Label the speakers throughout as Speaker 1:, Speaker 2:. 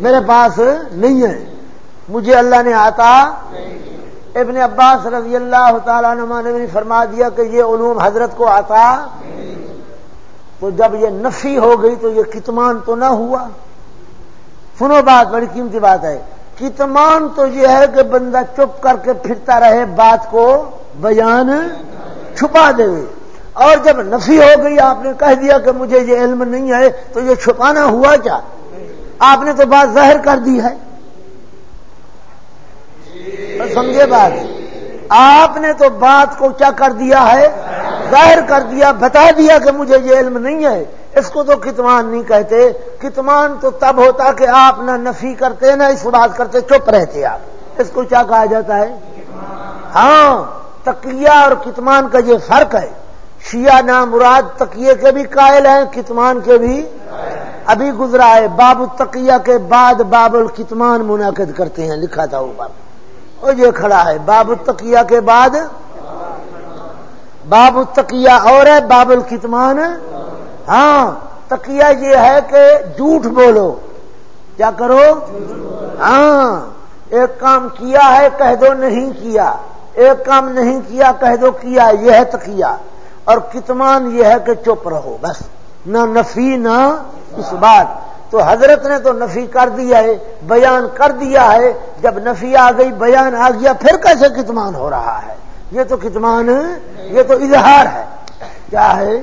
Speaker 1: میرے پاس نہیں ہے۔ مجھے اللہ نے آتا ابن عباس رضی اللہ تعالیٰ نما نے بھی فرما دیا کہ یہ علوم حضرت کو آتا تو جب یہ نفی ہو گئی تو یہ کتمان تو نہ ہوا۔ سنو بات، بڑی قیمتی بات ہے۔ کتمان تو یہ ہے کہ بندہ چپ کر کے پھرتا رہے، بات کو بیان چھپا دے۔ اور جب نفی ہو گئی، آپ نے کہہ دیا کہ مجھے یہ علم نہیں ہے، تو یہ چھپانا ہوا کیا؟ آپ نے تو بات ظاہر کر دی ہے۔ سمجھے بات؟ آپ نے تو بات کو کیا کر دیا ہے؟ ظاہر کر دیا، بتا دیا کہ مجھے یہ علم نہیں ہے۔ اس کو تو کتمان نہیں کہتے۔ کتمان تو تب ہوتا کہ آپ نہ نفی کرتے، نہ اس بات کرتے، چپ رہتے آپ۔ اس کو کیا کہا جاتا ہے؟ ہاں تقیہ اور کتمان کا یہ فرق ہے۔ شیعہ نام مراد تقیے کے بھی قائل ہیں، کتمان کے بھی ابھی گزرا ہے۔ باب التقیہ کے بعد باب الکتمان منعقد کرتے ہیں، لکھا تھا اوپر اور یہ کھڑا ہے۔ باب التقیہ کے بعد باب التقیہ اور ہے، باب الکتمان۔ ہاں تقیہ یہ ہے کہ جھوٹ بولو۔ کیا کرو؟ ہاں ایک کام کیا ہے، کہہ دو نہیں کیا۔ ایک کام نہیں کیا، کہہ دو کیا۔ یہ ہے تقیہ۔ اور کتمان یہ ہے کہ چپ رہو، بس۔ نہ نفی، نہ اس بات۔ تو حضرت نے تو نفی کر دیا ہے، بیان کر دیا ہے۔ جب نفی آ گئی، بیان آ گیا، پھر کیسے کتمان ہو رہا ہے؟ یہ تو کتمان، یہ تو اظہار ہے۔ کیا ہے؟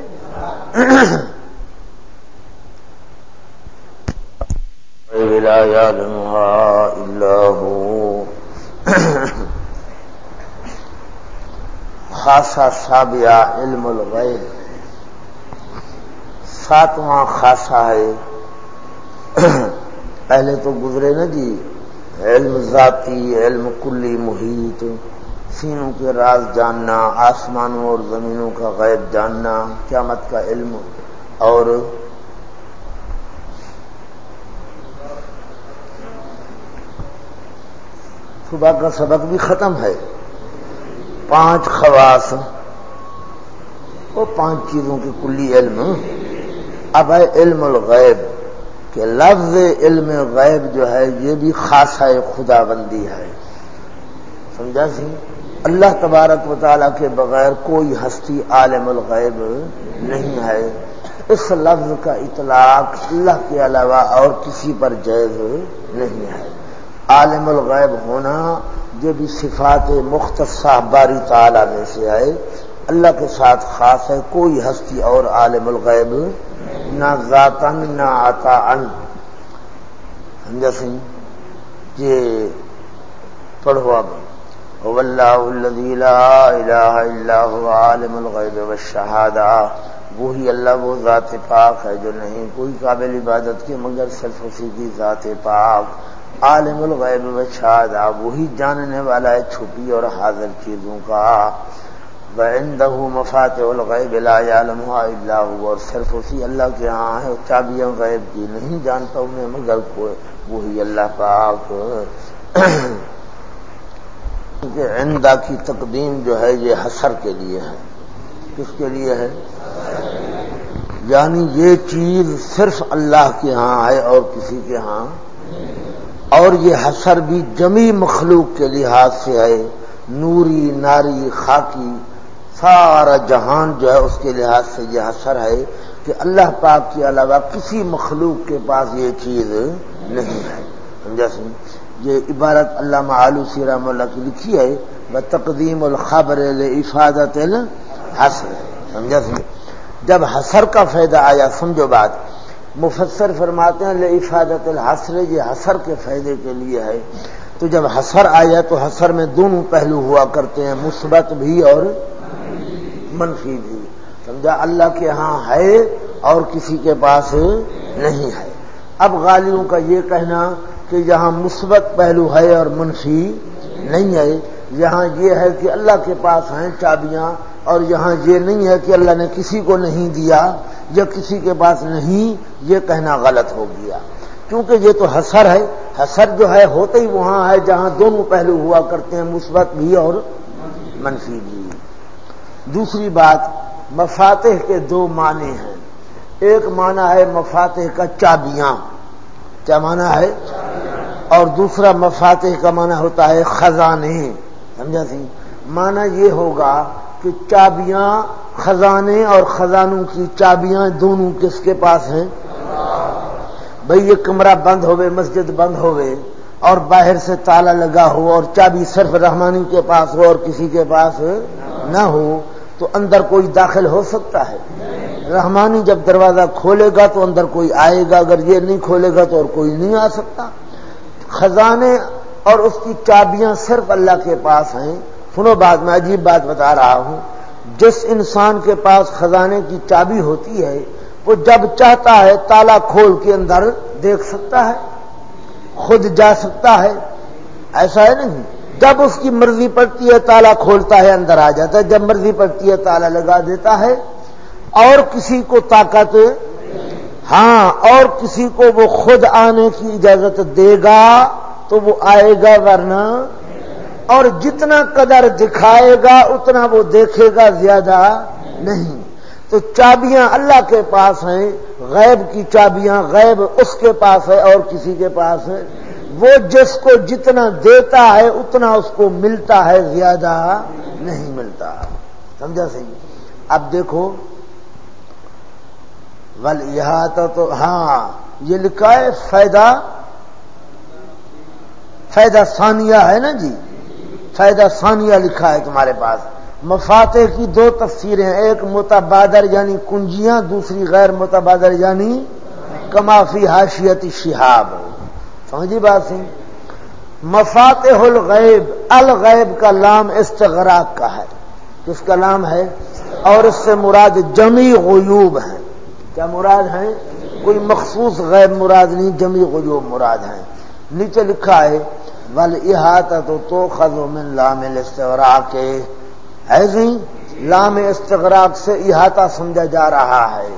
Speaker 1: خاصا سابیا علم الغیب۔ ساتواں خاصا ہے۔ پہلے تو گزرے نا جی۔ علم ذاتی، علم کلی محیط۔ سینوں کے راز جاننا، آسمانوں اور زمینوں کا غیب جاننا، قیامت کا علم۔ اور صبح کا سبق بھی ختم ہے۔ پانچ خواص، وہ پانچ چیزوں کی کلی علم۔ اب ہے علم الغیب، کہ لفظ علم غیب جو ہے، یہ بھی خاصا خدا بندی ہے۔ سمجھا سی؟ اللہ تبارک و تعالیٰ کے بغیر کوئی ہستی عالم الغیب نہیں ہے۔ اس لفظ کا اطلاق اللہ کے علاوہ اور کسی پر جائز نہیں ہے۔ عالم الغیب ہونا جو بھی صفات مختصہ باری تعالیٰ میں سے آئے، اللہ کے ساتھ خاص ہے، کوئی ہستی اور عالم الغیب نہ ذاتن نہ آتا ان سمجھا سنگھ؟ یہ پڑھو اب۔ واللہ لا الہ عالم الغیب والشہادہ۔ وہی اللہ، وہ ذات پاک ہے جو نہیں، کوئی قابل عبادت کی مگر صرف اسی کی ذات پاک۔ عالم الغیب والشہادہ وہی جاننے والا ہے چھپی اور حاضر چیزوں کا۔ وعنده مفاتح الغیب لا يعلمها الا هو۔ اور صرف اسی اللہ کے ہاں ہے چابیاں غیب کی نہیں جانتا انہیں، مگر کوئی وہی اللہ پاک۔ کہ عندہ کی تقدیم جو ہے، یہ حسر کے لیے ہے۔ کس کے لیے ہے؟ یعنی یہ چیز صرف اللہ کے ہاں ہے اور کسی کے ہاں اور یہ حسر بھی جمی مخلوق کے لحاظ سے ہے۔ نوری، ناری، خاکی، سارا جہان جو ہے اس کے لحاظ سے یہ اثر ہے کہ اللہ پاک کے علاوہ کسی مخلوق کے پاس یہ چیز نہیں ہے۔ سمجھا سنگھ یہ عبارت اللہ آلو سیرام اللہ کی لکھی ہے وہ تقدیم الخبر افادت حسر سمجھا سنگھ جب حسر کا فائدہ آیا، سمجھو بات مفسر فرماتے ہیں لے افادت الحسر یہ حسر کے فائدے کے لیے ہے۔ تو جب حسر آیا تو حسر میں دونوں پہلو ہوا کرتے ہیں، مثبت بھی اور منفی بھی۔ سمجھا؟ اللہ کے ہاں ہے اور کسی کے پاس نہیں ہے۔ اب غالیوں کا یہ کہنا کہ یہاں مثبت پہلو ہے اور منفی نہیں ہے۔ یہاں یہ ہے کہ اللہ کے پاس ہیں چابیاں اور یہاں یہ نہیں ہے کہ اللہ نے کسی کو نہیں دیا۔ یا کسی کے پاس نہیں، یہ کہنا غلط ہو گیا۔ کیونکہ یہ تو حسر ہے۔ حسر جو ہے، ہوتے ہی وہاں ہے، جہاں دونوں پہلو ہوا کرتے ہیں، مثبت بھی اور منفی بھی۔ دوسری بات، مفاتح کے دو معنی ہیں۔ ایک معنی ہے مفاتح کا چابیاں۔ کیا معنی ہے؟ اور دوسرا مفاتح کا معنی ہوتا ہے خزانے۔ سمجھا سی؟ معنی یہ ہوگا کہ چابیاں خزانے اور خزانوں کی چابیاں دونوں کس کے پاس ہیں؟ بھئی یہ کمرہ بند ہوئے مسجد بند ہوئے اور باہر سے تالا لگا ہو اور چابی صرف رحمانی کے پاس ہو اور کسی کے پاس نہ ہو تو اندر کوئی داخل ہو سکتا ہے؟ رحمانی جب دروازہ کھولے گا تو اندر کوئی آئے گا، اگر یہ نہیں کھولے گا تو اور کوئی نہیں آ سکتا۔ خزانے اور اس کی چابیاں صرف اللہ کے پاس ہیں۔ سنو بات، میں عجیب بات بتا رہا ہوں۔ جس انسان کے پاس خزانے کی چابی ہوتی ہے، وہ جب چاہتا ہے، تالا کھول کے اندر دیکھ سکتا ہے، خود جا سکتا ہے۔ ایسا ہے نہیں۔ جب اس کی مرضی پڑتی ہے، تالا کھولتا ہے، اندر آ جاتا ہے۔ جب مرضی پڑتی ہے، تالا لگا دیتا ہے۔ اور کسی کو طاقت ہاں اور کسی کو وہ خود آنے کی اجازت دے گا تو وہ آئے گا، ورنہ اور جتنا قدر دکھائے گا، اتنا وہ دیکھے گا زیادہ نہیں۔ تو چابیاں اللہ کے پاس ہیں، غیب کی چابیاں، غیب اس کے پاس ہے اور کسی کے پاس ہے۔ وہ جس کو جتنا دیتا ہے، اتنا اس کو ملتا ہے، زیادہ نہیں ملتا۔ سمجھا صحیح؟ اب دیکھو۔ ول یہ تو ہاں یہ لکھا ہے، فائدہ فائدہ ثانیہ ہے نا جی؟ فائدہ ثانیہ لکھا ہے تمہارے پاس۔ مفاتح کی دو تفسیریں ایک متبادر یعنی کنجیاں، دوسری غیر متبادر یعنی کمافی حاشیت شہاب۔ سمجھی بات سی مفاتح الغیب الغیب کا لام استغراق کا ہے۔ کس کا لام ہے؟ اور اس سے مراد جمی غیوب ہیں کیا مراد ہیں کوئی مخصوص غیب مراد نہیں، جمی غیوب مراد ہیں نیچے لکھا ہے ول احاطہ تو تو من لام استغراق کے ہے نہیں لام استغراق سے احاطہ سمجھا جا رہا ہے۔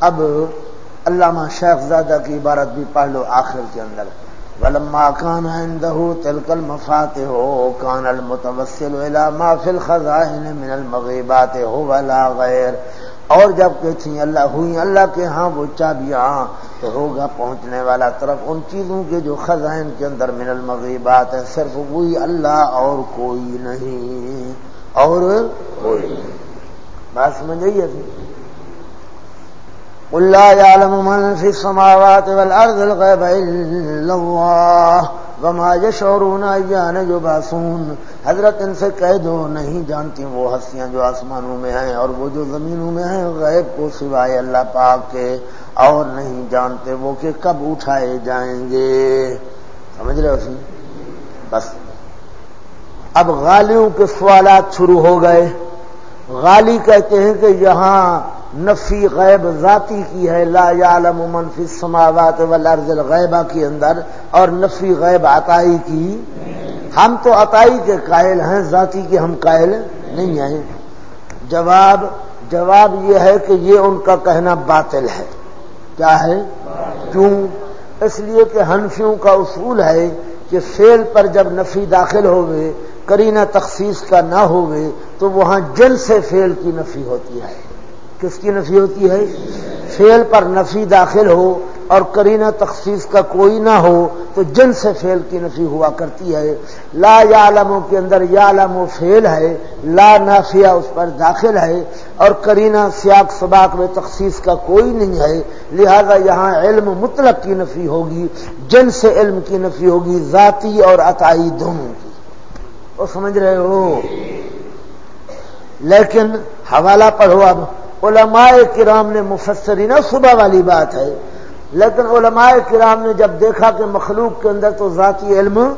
Speaker 1: اب علامہ شیخ زادہ کی عبارت بھی پڑھ لو آخر کے اندر۔ ولما کان عنده تلك المفاتح كان المتوسل الى ما في الخزائن من المغيبات هو لا غير اور جبکہ تھیں اللہ ہوئی اللہ کے ہاں وہ چابیاں، تو ہوگا پہنچنے والا طرف ان چیزوں کے جو خزائن کے اندر من المغیبات ہے صرف وہی اللہ اور کوئی نہیں، اور کوئی بات سمجھ گئی اللہ عالم من فی السماوات والارض الغیب الا اللہ وما یشعرون ایان جو حضرت ان سے کہہ دو، نہیں جانتی وہ ہستیاں جو آسمانوں میں ہیں اور وہ جو زمینوں میں ہیں، غیب کو سوائے اللہ پاک کے اور نہیں جانتے وہ کہ کب اٹھائے جائیں گے۔ سمجھ رہے اسی بس۔ اب غالیوں کے سوالات شروع ہو گئے۔ غالی کہتے ہیں کہ یہاں نفی غیب ذاتی کی ہے، لا یعلم من فی السماوات والارض الغیبہ کے اندر، اور نفی غیب عطائی کی۔ ہم تو عطائی کے قائل ہیں، ذاتی کے ہم قائل نہیں ہیں۔ جواب جواب یہ ہے کہ یہ ان کا کہنا باطل ہے۔ کیا ہے؟ کیوں؟ اس لیے کہ ہنفیوں کا اصول ہے کہ فیل پر جب نفی داخل ہوئے، کرینہ تخصیص کا نہ ہوئے، تو وہاں جن سے فیل کی نفی ہوتی ہے۔ کس کی نفی ہوتی ہے؟ فیل پر نفی داخل ہو اور کرینہ تخصیص کا کوئی نہ ہو تو جن سے فیل کی نفی ہوا کرتی ہے۔ لا یا کے اندر یا و فیل ہے، لا نافیہ اس پر داخل ہے اور کرینہ سیاق سباق میں تخصیص کا کوئی نہیں ہے۔ لہذا یہاں علم مطلق کی نفی ہوگی، جن سے علم کی نفی ہوگی، ذاتی اور عطائی دونوں کی۔ وہ سمجھ رہے ہو؟ لیکن حوالہ پڑھو اب۔ علماء کرام نے مفسری نا صبح والی بات ہے۔ لیکن علماء کرام نے جب دیکھا کہ مخلوق کے اندر تو ذاتی علم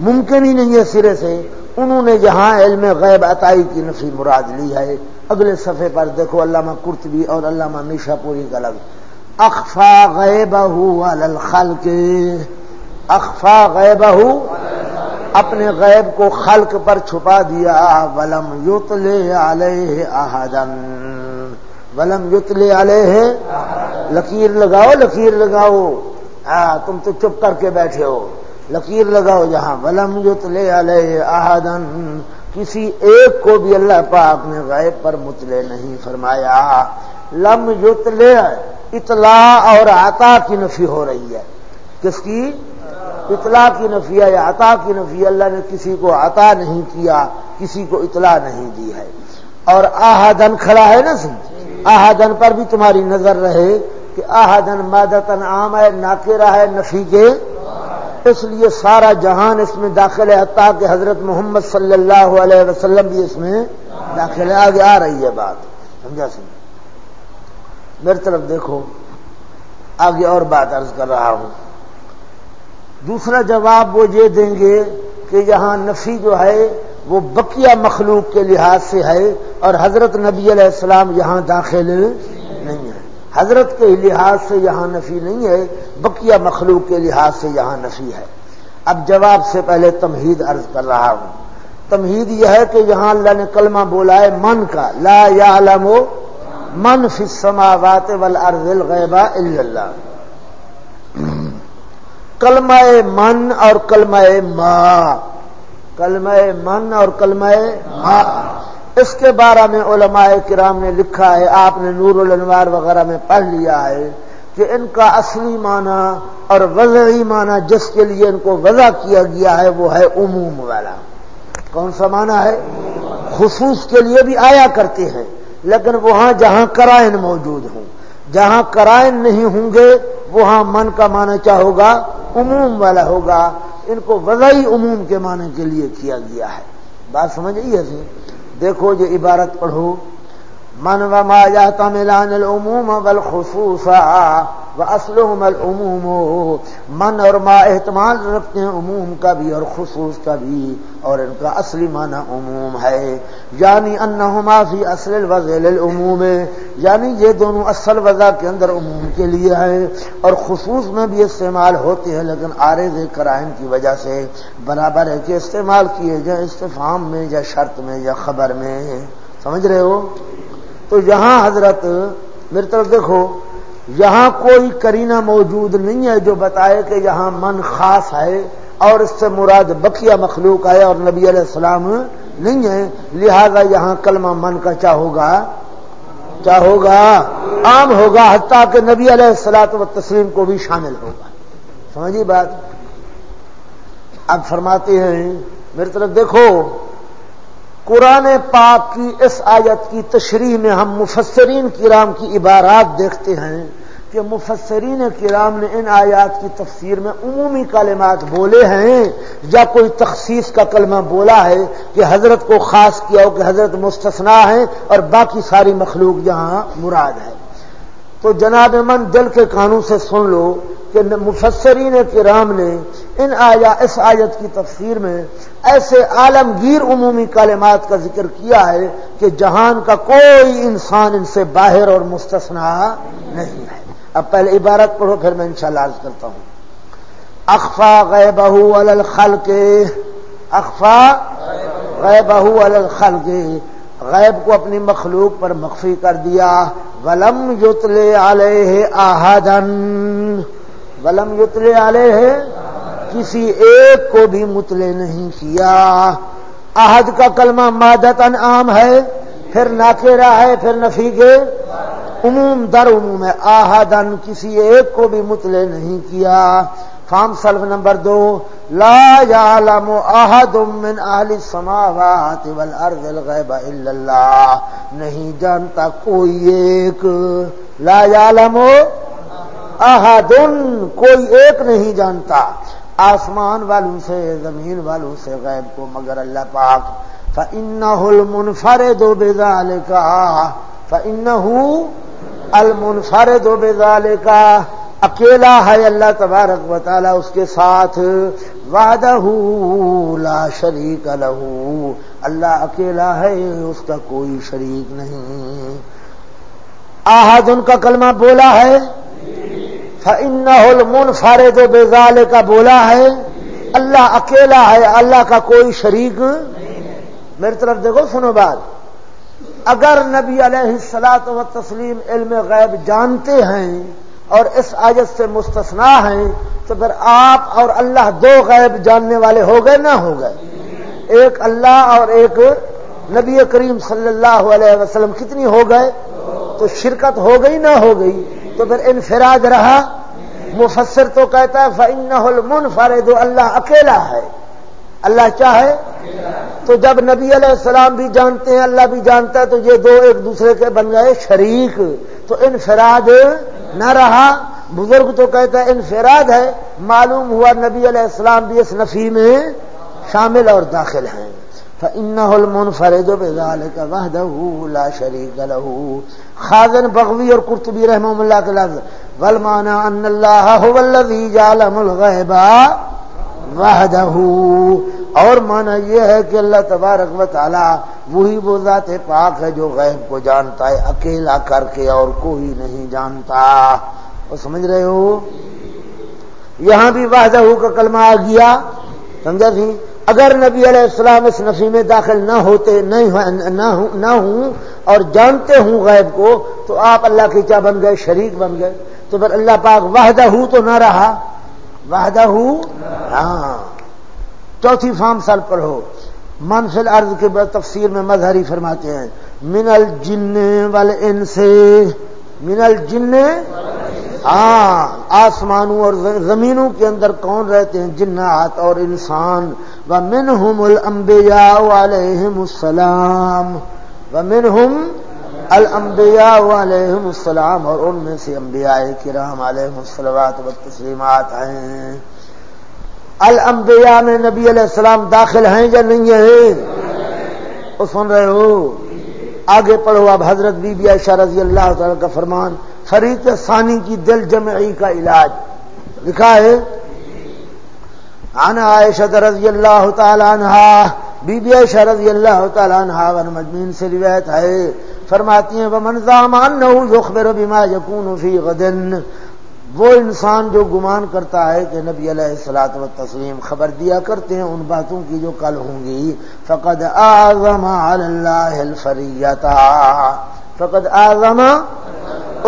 Speaker 1: ممکن ہی نہیں ہے سرے سے، انہوں نے جہاں علم غیب عطائی کی نفی مراد لی ہے۔ اگلے صفحے پر دیکھو، علامہ کرتبی اور علامہ میشا پوری کا لگ اخفا غیب الخل کے اخفا غیب اپنے غیب کو خلق پر چھپا دیا۔ ولم یوتلے علیہ احدن ولم یتلے والے ہیں لکیر لگاؤ لکیر لگاؤ۔ ہاں تم تو چپ کر کے بیٹھے ہو۔ لکیر لگاؤ جہاں ولم یتلے والے احدن کسی ایک کو بھی اللہ پاک نے غیب پر متلے نہیں فرمایا۔ لم یتلے، اطلاع اور آتا کی نفی ہو رہی ہے۔ کس کی؟ اطلاع کی نفی ہے، یا عطا کی نفی اللہ نے کسی کو عطا نہیں کیا، کسی کو اطلاع نہیں دی ہے۔ اور آہدن کھڑا ہے نا سن؟ آہدن پر بھی تمہاری نظر رہے کہ آہدن مادتن عام ہے، ناکرہ ہے نفی کے اس لیے سارا جہان اس میں داخل ہے، حتیٰ کہ حضرت محمد صلی اللہ علیہ وسلم بھی اس میں داخل ہے۔ آگے آ رہی ہے بات، سمجھا سن؟ میری طرف دیکھو، آگے اور بات عرض کر رہا ہوں۔ دوسرا جواب وہ یہ دیں گے کہ یہاں نفی جو ہے وہ بقیہ مخلوق کے لحاظ سے ہے اور حضرت نبی علیہ السلام یہاں داخل نہیں ہے حضرت کے لحاظ سے یہاں نفی نہیں ہے، بقیہ مخلوق کے لحاظ سے یہاں نفی ہے۔ اب جواب سے پہلے تمہید عرض کر رہا ہوں۔ تمہید یہ ہے کہ یہاں اللہ نے کلمہ بولا ہے من کا۔ لا یا من فی السماوات والارض الغیبہ الا اللہ۔ کلمہ من اور کلمہ ما۔ کلمہ من اور کلمہ ما اس کے بارے میں علماء کرام نے لکھا ہے، آپ نے نور الانوار وغیرہ میں پڑھ لیا ہے کہ ان کا اصلی معنی اور وضعی معنی جس کے لیے ان کو وضع کیا گیا ہے، وہ ہے عموم والا۔ کون سا معنی ہے؟ خصوص کے لیے بھی آیا کرتے ہیں، لیکن وہاں جہاں کرائن موجود ہوں۔ جہاں کرائن نہیں ہوں گے، وہاں من کا معنی کیا ہوگا؟ عموم والا ہوگا۔ ان کو وضعی عموم کے معنی کے لیے کیا گیا ہے۔ بات سمجھئیے سی دیکھو یہ عبارت پڑھو۔ من و ما جاتا ملان العموم والخصوصا و اسلحم العموم، من اور ما احتمال رکھتے ہیں عموم کا بھی اور خصوص کا بھی، اور ان کا اصلی معنی عموم ہے۔ یعنی انہما فی اصل الوضع للعموم یعنی یہ دونوں اصل وضع کے اندر عموم کے لیے ہیں، اور خصوص میں بھی استعمال ہوتے ہیں، لیکن آرز کرائم کی وجہ سے برابر ہے کہ استعمال کیے جائیں استفام میں یا شرط میں یا خبر میں سمجھ رہے ہو؟ تو یہاں حضرت، میری طرف دیکھو، یہاں کوئی کرینہ موجود نہیں ہے جو بتائے کہ یہاں من خاص ہے اور اس سے مراد بقیہ مخلوق ہے اور نبی علیہ السلام نہیں ہے، لہذا یہاں کلمہ من کا کیا ہوگا؟ کیا ہوگا؟ عام ہوگا، حتیٰ کہ نبی علیہ السلاط و تسلیم کو بھی شامل ہوگا۔ سمجھیے بات؟ اب فرماتے ہیں، میری طرف دیکھو، قرآن پاک کی اس آیت کی تشریح میں ہم مفسرین کرام کی عبارات دیکھتے ہیں۔ کہ مفسرین کرام نے ان آیات کی تفسیر میں عمومی کلمات بولے ہیں، یا کوئی تخصیص کا کلمہ بولا ہے کہ حضرت کو خاص کیا ہو کہ حضرت مستثنا ہے اور باقی ساری مخلوق جہاں مراد ہے۔ تو جناب من دل کے قانون سے سن لو کہ مفسرین کرام نے ان آیا، اس آیت کی تفسیر میں ایسے عالمگیر عمومی کلمات کا ذکر کیا ہے کہ جہان کا کوئی انسان ان سے باہر اور مستثنا نہیں ہے۔ اب پہلے عبارت پڑھو، پھر میں انشاءاللہ عرض کرتا ہوں۔ اخفا غیر بہو الخل کے اخفا غیر بہو الخل کے غیب کو اپنی مخلوق پر مخفی کر دیا۔ ولم یتلے علیہ آہدن ولم یتلے علیہ کسی ایک کو بھی متلے نہیں کیا۔ عہد کا کلمہ مادت عام ہے، پھر ناکیرا ہے، پھر نفی کے عموم در عموم ہے آہدن کسی ایک کو بھی متلے نہیں کیا۔ فام سلف نمبر دو، لا يعلم احد من اهل السماوات والارض الغيب الا اللہ۔ نہیں جانتا کوئی ایک۔ لا يعلم احد، کوئی ایک نہیں جانتا۔ آسمان والوں سے، زمین والوں سے غیب کو مگر اللہ پاک۔ فَإِنَّهُ الْمُنْفَرِدُ بِذَلِكَ۔ فَإِنَّهُ الْمُنْفَرِدُ بِذَلِكَ۔ اکیلا ہے اللہ تبارک و تعالی، اس کے ساتھ وعدہ لا شریک لہو اللہ اکیلا ہے، اس کا کوئی شریک نہیں۔ آہد ان کا کلمہ بولا ہے۔ فن فارے دو بےزال کا بولا ہے۔ اللہ اکیلا ہے، اللہ کا کوئی شریک۔ میری طرف دیکھو، سنو بات۔ اگر نبی علیہ السلاط و تسلیم علم غیب جانتے ہیں اور اس آیت سے مستثنا ہیں، تو پھر آپ اور اللہ دو غیب جاننے والے ہو گئے نہ ہو گئے؟ ایک اللہ اور ایک نبی کریم صلی اللہ علیہ وسلم کتنی ہو گئے؟ تو شرکت ہو گئی نہ ہو گئی؟ تو پھر انفراد رہا؟ مفسر تو کہتا ہے فن المن فرد اللہ اکیلا ہے۔ اللہ چاہے تو جب نبی علیہ السلام بھی جانتے ہیں، اللہ بھی جانتا ہے، تو یہ دو ایک دوسرے کے بن گئے شریک۔ تو انفراد نہ رہا۔ بزرگ تو کہتا ہے، انفراد ہے۔ معلوم ہوا نبی علیہ السلام بھی اس نفی میں شامل اور داخل ہیں۔ ان فرید کا وحدہ لا شریک لہو خازن بغوی اور قرطبی رحم اللہ کے لفظ ولمانا ان اللہ هو الذي وحدہ اور مانا یہ ہے کہ اللہ تبارک و تعالی وہی وہ ذات پاک ہے جو غیب کو جانتا ہے، اکیلا کر کے اور کوئی نہیں جانتا۔ وہ سمجھ رہے ہو؟ یہاں بھی وحدہ کا کلمہ آ گیا۔ سمجھا سی اگر نبی علیہ السلام اس نفی میں داخل نہ ہوتے نہ ہوں اور جانتے ہوں غیب کو، تو آپ اللہ کی کیا بن گئے؟ شریک بن گئے۔ تو پھر اللہ پاک وحدہ تو نہ رہا۔ وحدہ ہوں ہاں۔ چوتھی فارم سال پر ہو۔ منفل عرض کے تفسیر میں مظہری فرماتے ہیں من الجن والانس۔ سے من الجن ہاں۔ آسمانوں اور زمینوں کے اندر کون رہتے ہیں؟ جنات اور انسان۔ و من ہم المبیا علیہم السلام۔ و من ہم المبیا علیہم السلام اور ان میں سے انبیاء کرام علیہ السلامات و تسلیمات ہیں۔ الانبیاء میں نبی علیہ السلام داخل ہیں یا نہیں ہیں؟ وہ سن رہے ہو؟ آگے پڑھو اب حضرت بی بی عائشہ رضی اللہ تعالی کا فرمان، فریق ثانی کی دل جمعی کا علاج۔ لکھا ہے آنا عائشہ رضی اللہ تعالی عنہ بی بی عائشہ رضی اللہ تعالیٰ عنہ ون مجمین سے روایت ہے، فرماتی ہیں وہ منظام یخبر بما یکون فی غدن وہ انسان جو گمان کرتا ہے کہ نبی علیہ السلاط و تسلیم خبر دیا کرتے ہیں ان باتوں کی جو کل ہوں گی۔ فقد آزم اللہ الفریتا فقد آزم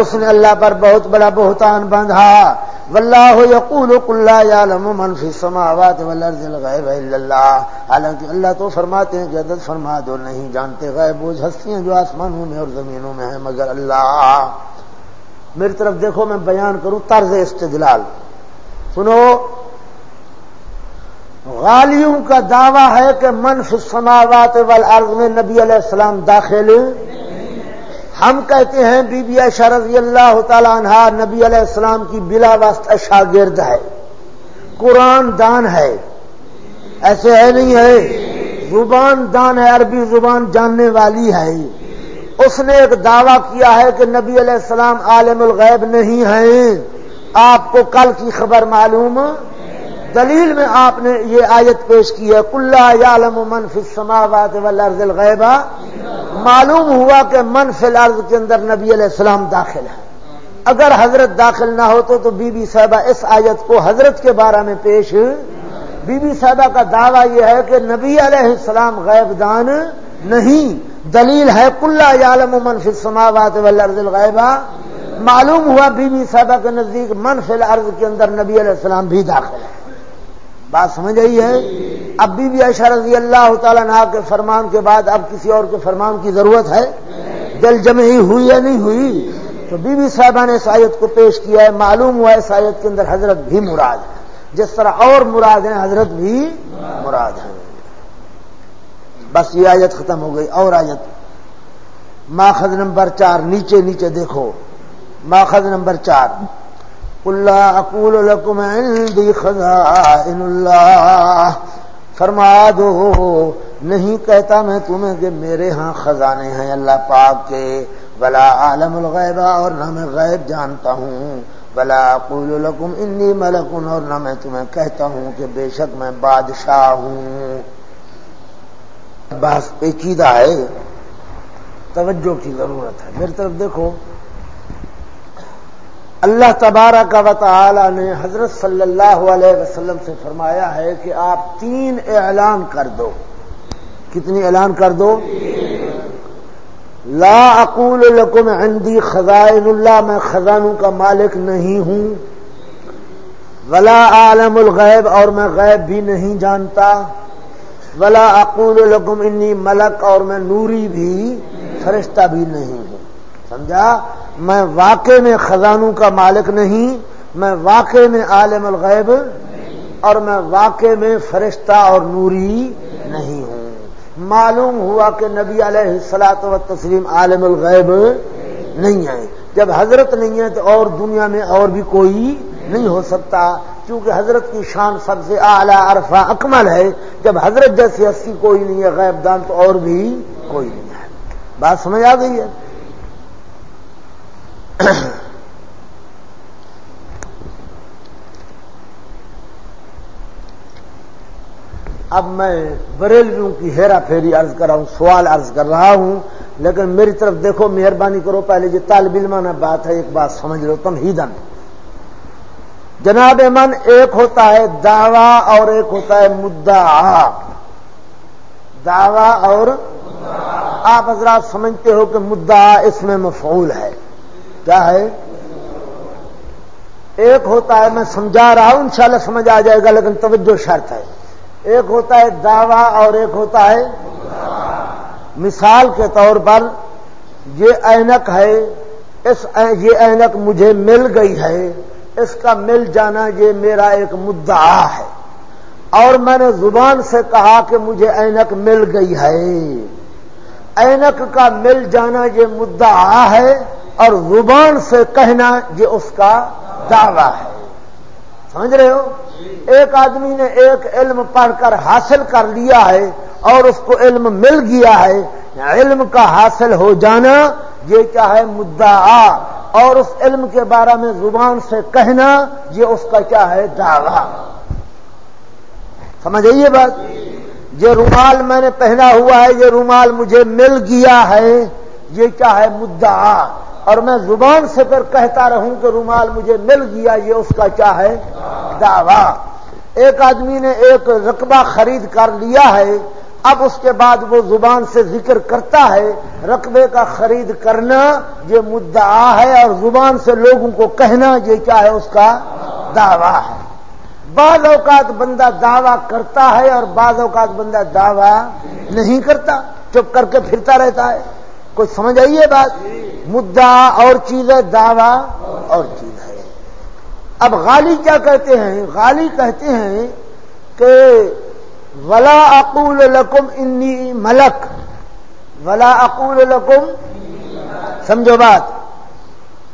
Speaker 1: اس نے اللہ پر بہت بڑا بہتان باندھا. واللہ یقول قل لا یعلم من فی السماوات والارض الغیب الا اللہ. حالانکہ اللہ تو فرماتے ہیں کہ عدد فرما دو، نہیں جانتے غیب وہ ہستیاں جو آسمانوں میں اور زمینوں میں ہیں مگر اللہ. میری طرف دیکھو، میں بیان کروں طرز استدلال. سنو، غالیوں کا دعویٰ ہے کہ منف سماوات والارض میں نبی علیہ السلام داخل ہم کہتے ہیں بی بی رضی اللہ تعالیٰ عنہ نبی علیہ السلام کی بلا واسطہ شاگرد ہے۔ قرآن دان ہے۔ ایسے ہے نہیں ہے۔ زبان دان ہے، عربی زبان جاننے والی ہے۔ اس نے ایک دعویٰ کیا ہے کہ نبی علیہ السلام عالم الغیب نہیں ہیں۔ آپ کو کل کی خبر معلوم دلیل میں آپ نے یہ آیت پیش کی ہے کلّا عالم منفی سماوات والارض الغیبہ معلوم ہوا کہ منف الارض کے اندر نبی علیہ السلام داخل ہے اگر حضرت داخل نہ ہوتے تو بی بی صاحبہ اس آیت کو حضرت کے بارے میں پیش۔ بی بی صاحبہ کا دعویٰ یہ ہے کہ نبی علیہ السلام غیب دان نہیں۔ دلیل ہے کلّا عالم منفی سماوات والارض الغیبہ معلوم ہوا بی بی صاحبہ کے نزدیک منف الارض کے اندر نبی علیہ السلام بھی داخل ہے بات سمجھ آئی ہے؟ اب بھی بھی عائشہ رضی اللہ تعالیٰ عنہ کے فرمان کے بعد اب کسی اور کے فرمان کی ضرورت ہے؟ دل جمعی ہوئی یا نہیں ہوئی؟ تو بی بی صاحبہ نے اس آیت کو پیش کیا ہے، معلوم ہوا اس آیت کے اندر حضرت بھی مراد ہے جس طرح اور مراد ہیں، حضرت بھی مراد ہیں۔ بس یہ آیت ختم ہو گئی، اور آیت۔ ماخذ نمبر چار، نیچے نیچے دیکھو۔ ماخذ نمبر چار۔ اللہ اقول لکم عندی خزائن اللہ فرما دو نہیں کہتا میں تمہیں کہ میرے ہاں خزانے ہیں اللہ پاک کے. بلا عالم الغیبہ اور نہ میں غیب جانتا ہوں. بلا اقول لکم انی ملکن اور نہ میں تمہیں کہتا ہوں کہ بے شک میں بادشاہ ہوں. بس پیچیدہ ہے، توجہ کی ضرورت ہے. میری طرف دیکھو اللہ تبارہ کا تعالی نے حضرت صلی اللہ علیہ وسلم سے فرمایا ہے کہ آپ تین اعلان کر دو۔ کتنی اعلان کر دو؟ لا اقول لکم عندی خزائن اللہ، میں خزانوں کا مالک نہیں ہوں۔ ولا عالم الغیب، اور میں غیب بھی نہیں جانتا۔ ولا اقول لکم انی ملک، اور میں نوری بھی، فرشتہ بھی نہیں ہوں۔ سمجھا؟ میں واقع میں خزانوں کا مالک نہیں، میں واقع میں عالم الغیب اور میں واقع میں فرشتہ اور نوری نہیں ہوں۔ معلوم ہوا کہ نبی علیہ السلاط و تسلیم عالم الغیب نہیں ہے جب حضرت نہیں ہے تو اور دنیا میں اور بھی کوئی نہیں ہو سکتا۔ کیونکہ حضرت کی شان سب سے اعلیٰ، عرفہ، اکمل ہے۔ جب حضرت جیسی ہستی کوئی نہیں ہے، غیب دان تو اور بھی کوئی نہیں ہے۔ بات سمجھ آ گئی ہے؟ اب میں بریلویوں کی ہیرا پھیری عرض کر رہا ہوں، سوال عرض کر رہا ہوں، لیکن میری طرف دیکھو، مہربانی کرو، پہلے جو طالب علمانہ بات ہے، ایک بات سمجھ لو تم ہی دن جناب من ایک ہوتا ہے دعوی اور ایک ہوتا ہے مدعا۔ دعوی اور آپ حضرات سمجھتے ہو کہ مدعا اس میں مفعول ہے۔ کیا ہے؟ ایک ہوتا ہے، میں سمجھا رہا ہوں، انشاءاللہ سمجھ آ جائے گا، لیکن توجہ شرط ہے۔ ایک ہوتا ہے دعوی اور ایک ہوتا ہے مثال کے طور پر یہ اینک ہے، اس یہ اینک مجھے مل گئی ہے، اس کا مل جانا یہ میرا ایک مدعا ہے۔ اور میں نے زبان سے کہا کہ مجھے اینک مل گئی ہے۔ اینک کا مل جانا یہ مدعا ہے۔ اور زبان سے کہنا یہ اس کا دعوی ہے۔ سمجھ رہے ہو؟ ایک آدمی نے ایک علم پڑھ کر حاصل کر لیا ہے اور اس کو علم مل گیا ہے۔ علم کا حاصل ہو جانا یہ کیا ہے؟ مدعا۔ اور اس علم کے بارے میں زبان سے کہنا یہ اس کا کیا ہے؟ دعوی۔ سمجھ آئیے بات؟ یہ رومال میں نے پہنا ہوا ہے، یہ رومال مجھے مل گیا ہے۔ یہ کیا ہے؟ مدعا۔ اور میں زبان سے پھر کہتا رہوں کہ رومال مجھے مل گیا، یہ اس کا کیا ہے؟ دعوی۔ ایک آدمی نے ایک رقبہ خرید کر لیا ہے، اب اس کے بعد وہ زبان سے ذکر کرتا ہے، رقبے کا خرید کرنا یہ مدعا ہے اور زبان سے لوگوں کو کہنا یہ کیا ہے؟ اس کا دعویٰ ہے۔ بعض اوقات بندہ دعویٰ کرتا ہے اور بعض اوقات بندہ دعویٰ نہیں کرتا، چپ کر کے پھرتا رہتا ہے۔ کوئی سمجھ آئیے بات؟ مدعا اور چیز ہے دعویٰ اور چیز ہے۔ اب غالی کیا کہتے ہیں؟ غالی کہتے ہیں کہ ولا اقول لکم انی ملک ولا اقول لکم سمجھو بات۔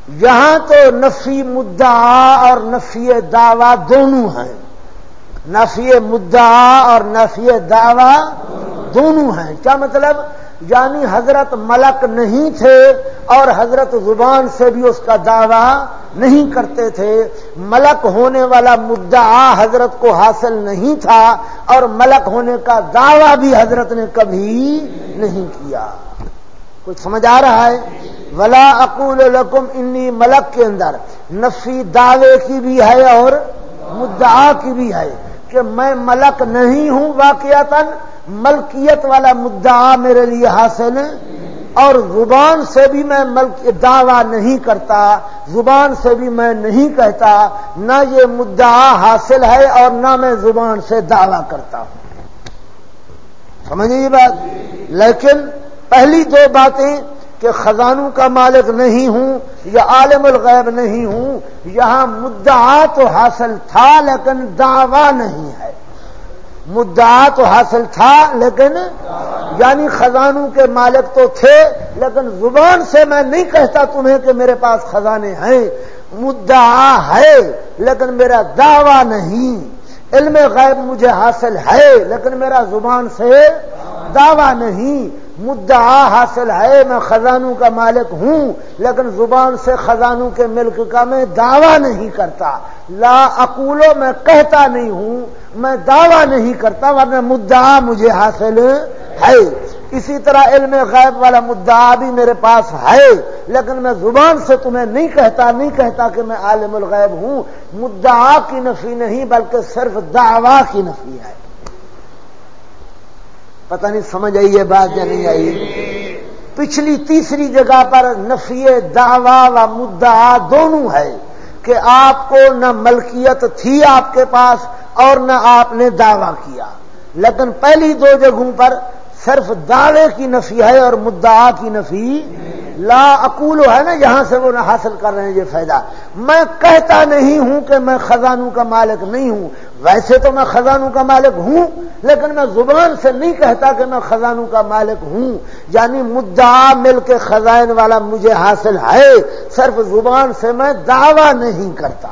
Speaker 1: یہاں تو نفی مدعا اور نفی دعوی دونوں ہیں۔ نفی مدعا اور نفی دعوی دونوں ہیں۔ کیا مطلب؟ یعنی حضرت ملک نہیں تھے اور حضرت زبان سے بھی اس کا دعویٰ نہیں کرتے تھے۔ ملک ہونے والا مدعا حضرت کو حاصل نہیں تھا اور ملک ہونے کا دعویٰ بھی حضرت نے کبھی نہیں کیا۔ کچھ سمجھ آ رہا ہے؟ ولا اقول لکم انی ملک کے اندر۔ نفی دعوے کی بھی ہے اور مدعا کی بھی ہے۔ کہ میں ملک نہیں ہوں واقعتاً، ملکیت والا مدعا میرے لیے حاصل اور زبان سے بھی میں ملک، دعوی نہیں کرتا، زبان سے بھی میں نہیں کہتا، نہ یہ مدعا حاصل ہے اور نہ میں زبان سے دعوی کرتا ہوں۔ سمجھے یہ بات؟ لیکن پہلی دو باتیں کہ خزانوں کا مالک نہیں ہوں یا عالم الغیب نہیں ہوں، یہاں مدعا تو حاصل تھا لیکن دعوی نہیں ہے۔ مدعا تو حاصل تھا لیکن یعنی خزانوں کے مالک تو تھے، لیکن زبان سے میں نہیں کہتا تمہیں کہ میرے پاس خزانے ہیں۔ مدعا ہے لیکن میرا دعوی نہیں۔ علم غیب مجھے حاصل ہے لیکن میرا زبان سے دعوی نہیں۔ مدعا حاصل ہے، میں خزانوں کا مالک ہوں، لیکن زبان سے خزانوں کے ملک کا میں دعویٰ نہیں کرتا۔ لا اقولو، میں کہتا نہیں ہوں، میں دعویٰ نہیں کرتا، ورنہ مدعا مجھے حاصل ہے۔ اسی طرح علم غیب والا مدعا بھی میرے پاس ہے، لیکن میں زبان سے تمہیں نہیں کہتا نہیں کہتا کہ میں عالم الغیب ہوں۔ مدعا کی نفی نہیں، بلکہ صرف دعوی کی نفی ہے۔ پتہ نہیں سمجھ آئی یہ بات یا نہیں آئی۔ پچھلی تیسری جگہ پر نفی دعوی و مدعا دونوں ہے کہ آپ کو نہ ملکیت تھی آپ کے پاس اور نہ آپ نے دعویٰ کیا۔ لیکن پہلی دو جگہوں پر صرف دعوے کی نفی ہے اور مدعا کی نفی لا اقول ہے نا، یہاں سے وہ حاصل کر رہے ہیں، یہ فائدہ۔ میں کہتا نہیں ہوں کہ میں خزانوں کا مالک نہیں ہوں۔ ویسے تو میں خزانوں کا مالک ہوں، لیکن میں زبان سے نہیں کہتا کہ میں خزانوں کا مالک ہوں۔ یعنی مدعا مل کے خزائن والا مجھے حاصل ہے، صرف زبان سے میں دعویٰ نہیں کرتا۔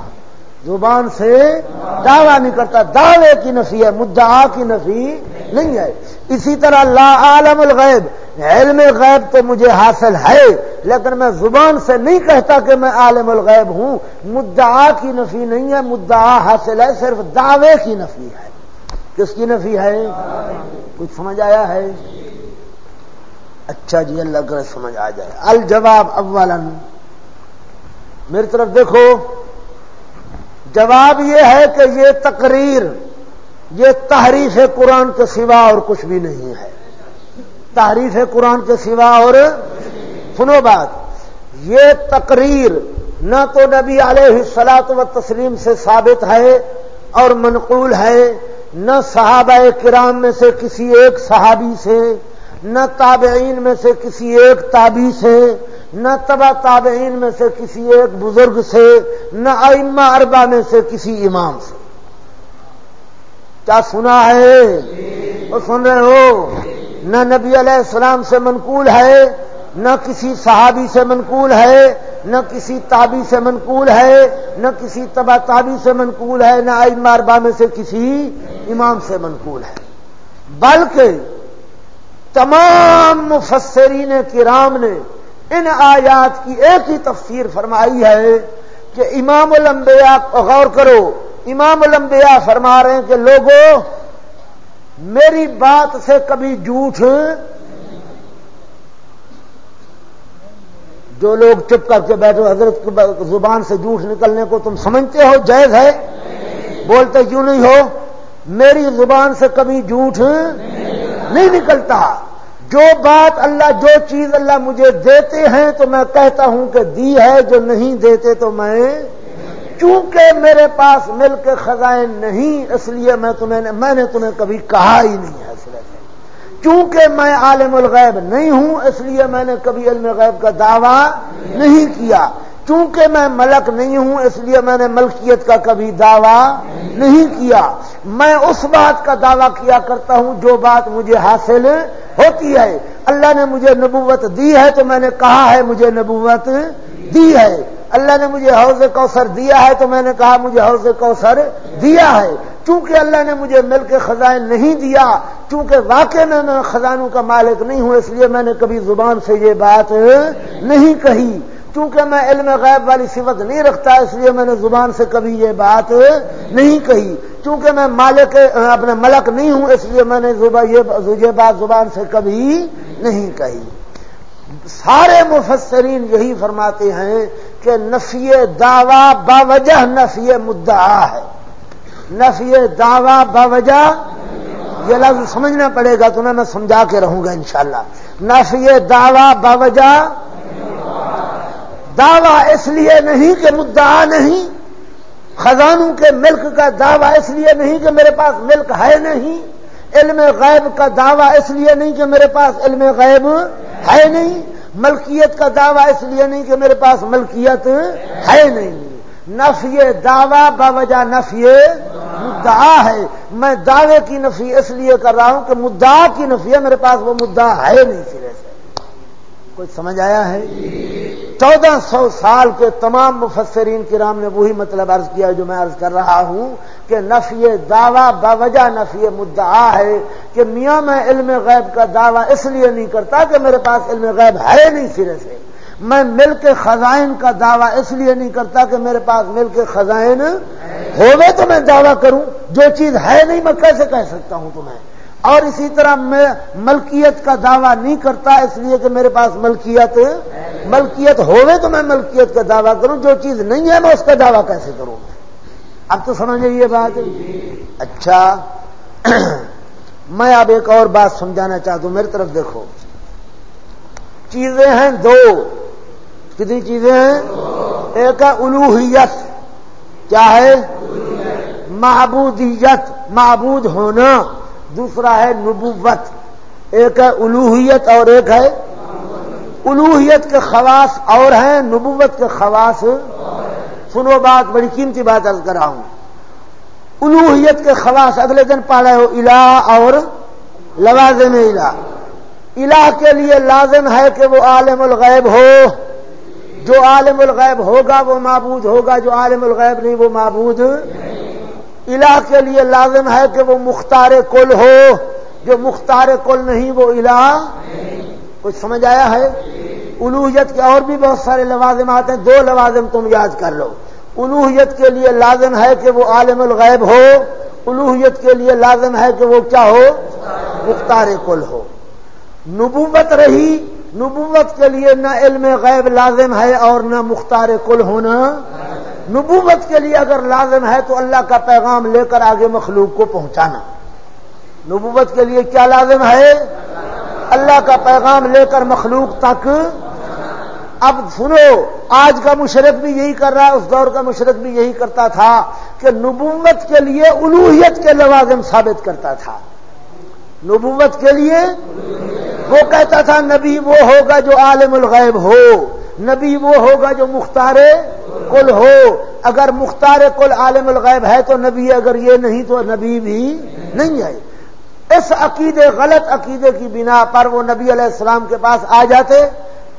Speaker 1: زبان سے دعویٰ نہیں کرتا۔ دعوے کی نفی ہے، مدعا کی نفی نہیں ہے۔ اسی طرح لا عالم الغیب، علم غیب تو مجھے حاصل ہے، لیکن میں زبان سے نہیں کہتا کہ میں عالم الغیب ہوں، مدعا کی نفی نہیں ہے، مدعا حاصل ہے، صرف دعوے کی نفی ہے۔ کس کی نفی ہے؟ کچھ سمجھ آیا ہے؟ اچھا جی اللہ کر سمجھ آ جائے۔ الجواب اولا۔ میری طرف دیکھو، جواب یہ ہے کہ یہ تقریر یہ تحریف قرآن کے سوا اور کچھ بھی نہیں ہے۔ تحریف قرآن کے سوا اور سنو بات، یہ تقریر نہ تو نبی علیہ سلاط و تسلیم سے ثابت ہے اور منقول ہے، نہ صحابہ کرام میں سے کسی ایک صحابی سے، نہ تابعین میں سے کسی ایک تابی سے، نہ تبا تابعین میں سے کسی ایک بزرگ سے، نہ ائمہ اربا میں سے کسی امام سے۔ کیا سنا ہے؟ وہ سن رہے ہو؟ نہ نبی علیہ السلام سے منقول ہے، نہ کسی صحابی سے منقول ہے، نہ کسی تابی سے منقول ہے، نہ کسی تبا تابی سے منقول ہے، نہ ائمہ اربا میں سے کسی امام سے منقول ہے۔ بلکہ تمام مفسرین کرام نے ان آیات کی ایک ہی تفسیر فرمائی ہے کہ امام الانبیاء، غور کرو امام الانبیاء فرما رہے ہیں کہ لوگوں میری بات سے کبھی جھوٹ جو لوگ چپ کر کے بیٹھے حضرت زبان سے جھوٹ نکلنے کو تم سمجھتے ہو؟ جائز ہے؟ بولتے کیوں نہیں ہو؟ میری زبان سے کبھی جھوٹ نہیں نکلتا۔ جو بات اللہ، جو چیز اللہ مجھے دیتے ہیں تو میں کہتا ہوں کہ دی ہے، جو نہیں دیتے تو میں چونکہ میرے پاس مل کے خزائن نہیں، اس لیے میں تمہیں میں نے تمہیں کبھی کہا ہی نہیں ہے سے چونکہ میں عالم الغیب نہیں ہوں، اس لیے میں نے کبھی علم غیب کا دعویٰ نہیں کیا۔ چونکہ میں ملک نہیں ہوں، اس لیے میں نے ملکیت کا کبھی دعویٰ نہیں کیا۔ میں اس بات کا دعویٰ کیا کرتا ہوں جو بات مجھے حاصل ہوتی ہے۔ اللہ نے مجھے نبوت دی ہے تو میں نے کہا ہے مجھے نبوت دی ہے۔ اللہ نے مجھے حوض کوثر دیا ہے تو میں نے کہا مجھے حوض کوثر دیا ہے۔ چونکہ اللہ نے مجھے مل کے خزائن نہیں دیا، چونکہ واقع میں میں خزانوں کا مالک نہیں ہوں، اس لیے میں نے کبھی زبان سے یہ بات نہیں کہی۔ چونکہ میں علم غیب والی صفت نہیں رکھتا، اس لیے میں نے زبان سے کبھی یہ بات نہیں کہی۔ چونکہ میں مالک اپنے ملک نہیں ہوں، اس لیے میں نے یہ بات زبان سے کبھی نہیں کہی۔ سارے مفسرین یہی فرماتے ہیں کہ نفی دعوی باوجہ نفی مدعا ہے۔ نفی دعوی باوجہ یہ لفظ سمجھنا پڑے گا تمہیں میں سمجھا کے رہوں گا انشاءاللہ۔ نفی دعوی باوجہ دعویٰ اس لیے نہیں کہ مدعا نہیں، خزانوں کے ملک کا دعویٰ اس لیے نہیں کہ میرے پاس ملک ہے نہیں۔ علم غیب کا دعویٰ اس لیے نہیں کہ میرے پاس علم غیب ہے نہیں، ملکیت کا دعویٰ اس لیے نہیں کہ میرے پاس ملکیت ہے نہیں۔ نفی دعویٰ باوجہ نفی مدعا ہے۔ میں دعوے کی نفی اس لیے کر رہا ہوں کہ مدعا کی نفی ہے، میرے پاس وہ مدعا ہے نہیں سرے سے کچھ سمجھ آیا ہے؟ چودہ سو سال کے تمام مفسرین کرام نے وہی مطلب عرض کیا جو میں عرض کر رہا ہوں کہ نفی دعویٰ باوجہ نفی مدعا ہے کہ میاں میں علم غیب کا دعویٰ اس لیے نہیں کرتا کہ میرے پاس علم غیب ہے نہیں سرے سے۔ میں مل کے خزائن کا دعویٰ اس لیے نہیں کرتا کہ میرے پاس مل کے خزائن ہوئے تو میں دعویٰ کروں۔ جو چیز ہے نہیں، میں کیسے کہہ سکتا ہوں تمہیں؟ اور اسی طرح میں ملکیت کا دعویٰ نہیں کرتا اس لیے کہ میرے پاس ملکیت ملکیت ہوئے تو میں ملکیت کا دعویٰ کروں۔ جو چیز نہیں ہے میں اس کا دعویٰ کیسے کروں؟ اب تو سمجھے یہ بات۔ اچھا۔ میں اب ایک اور بات سمجھانا چاہتا ہوں۔ میری طرف دیکھو۔ چیزیں ہیں دو۔ کتنی چیزیں ہیں؟ ایک ہے الوحیت کیا ہے؟ معبودیت۔ معبود ہونا۔ دوسرا ہے نبوت۔ ایک ہے الوحیت اور ایک ہے الوحیت کے خواص اور ہیں، نبوت کے خواص۔ سنو بات، بڑی قیمتی بات ارد کر رہا ہوں۔ الوحیت کے خواص اگلے دن پالا ہو الہ اور لوازم الہ۔ الہ کے لیے لازم ہے کہ وہ عالم الغیب ہو۔ جو عالم الغیب ہوگا وہ معبود ہوگا، جو عالم الغیب نہیں وہ معبود۔ الہ کے لیے لازم ہے کہ وہ مختار کل ہو۔ جو مختار کل نہیں، وہ الہ کچھ سمجھ آیا ہے؟ الوحیت کے اور بھی بہت سارے لوازمات ہیں۔ دو لوازم تم یاد کر لو۔ الوحیت کے لیے لازم ہے کہ وہ عالم الغیب ہو۔ الوحیت کے لیے لازم ہے کہ وہ کیا ہو؟ مختار کل ہو۔ نبوت رہی۔ نبوت کے لیے نہ علم غیب لازم ہے اور نہ مختار کل ہونا۔ نبوت کے لیے اگر لازم ہے تو اللہ کا پیغام لے کر آگے مخلوق کو پہنچانا۔ نبوت کے لیے کیا لازم ہے؟ اللہ کا پیغام لے کر مخلوق تک۔ اب سنو، آج کا مشرق بھی یہی کر رہا ہے اس دور کا مشرق بھی یہی کرتا تھا کہ نبوت کے لیے الوحیت کے لوازم ثابت کرتا تھا۔ نبوت کے لیے وہ کہتا تھا، نبی وہ ہوگا جو عالم الغیب ہو۔ نبی وہ ہوگا جو مختار کل ہو۔ اگر مختار کل عالم الغیب ہے تو نبی اگر یہ نہیں تو نبی بھی نہیں ہے۔ اس عقیدے غلط عقیدے کی بنا پر وہ نبی علیہ السلام کے پاس آ جاتے۔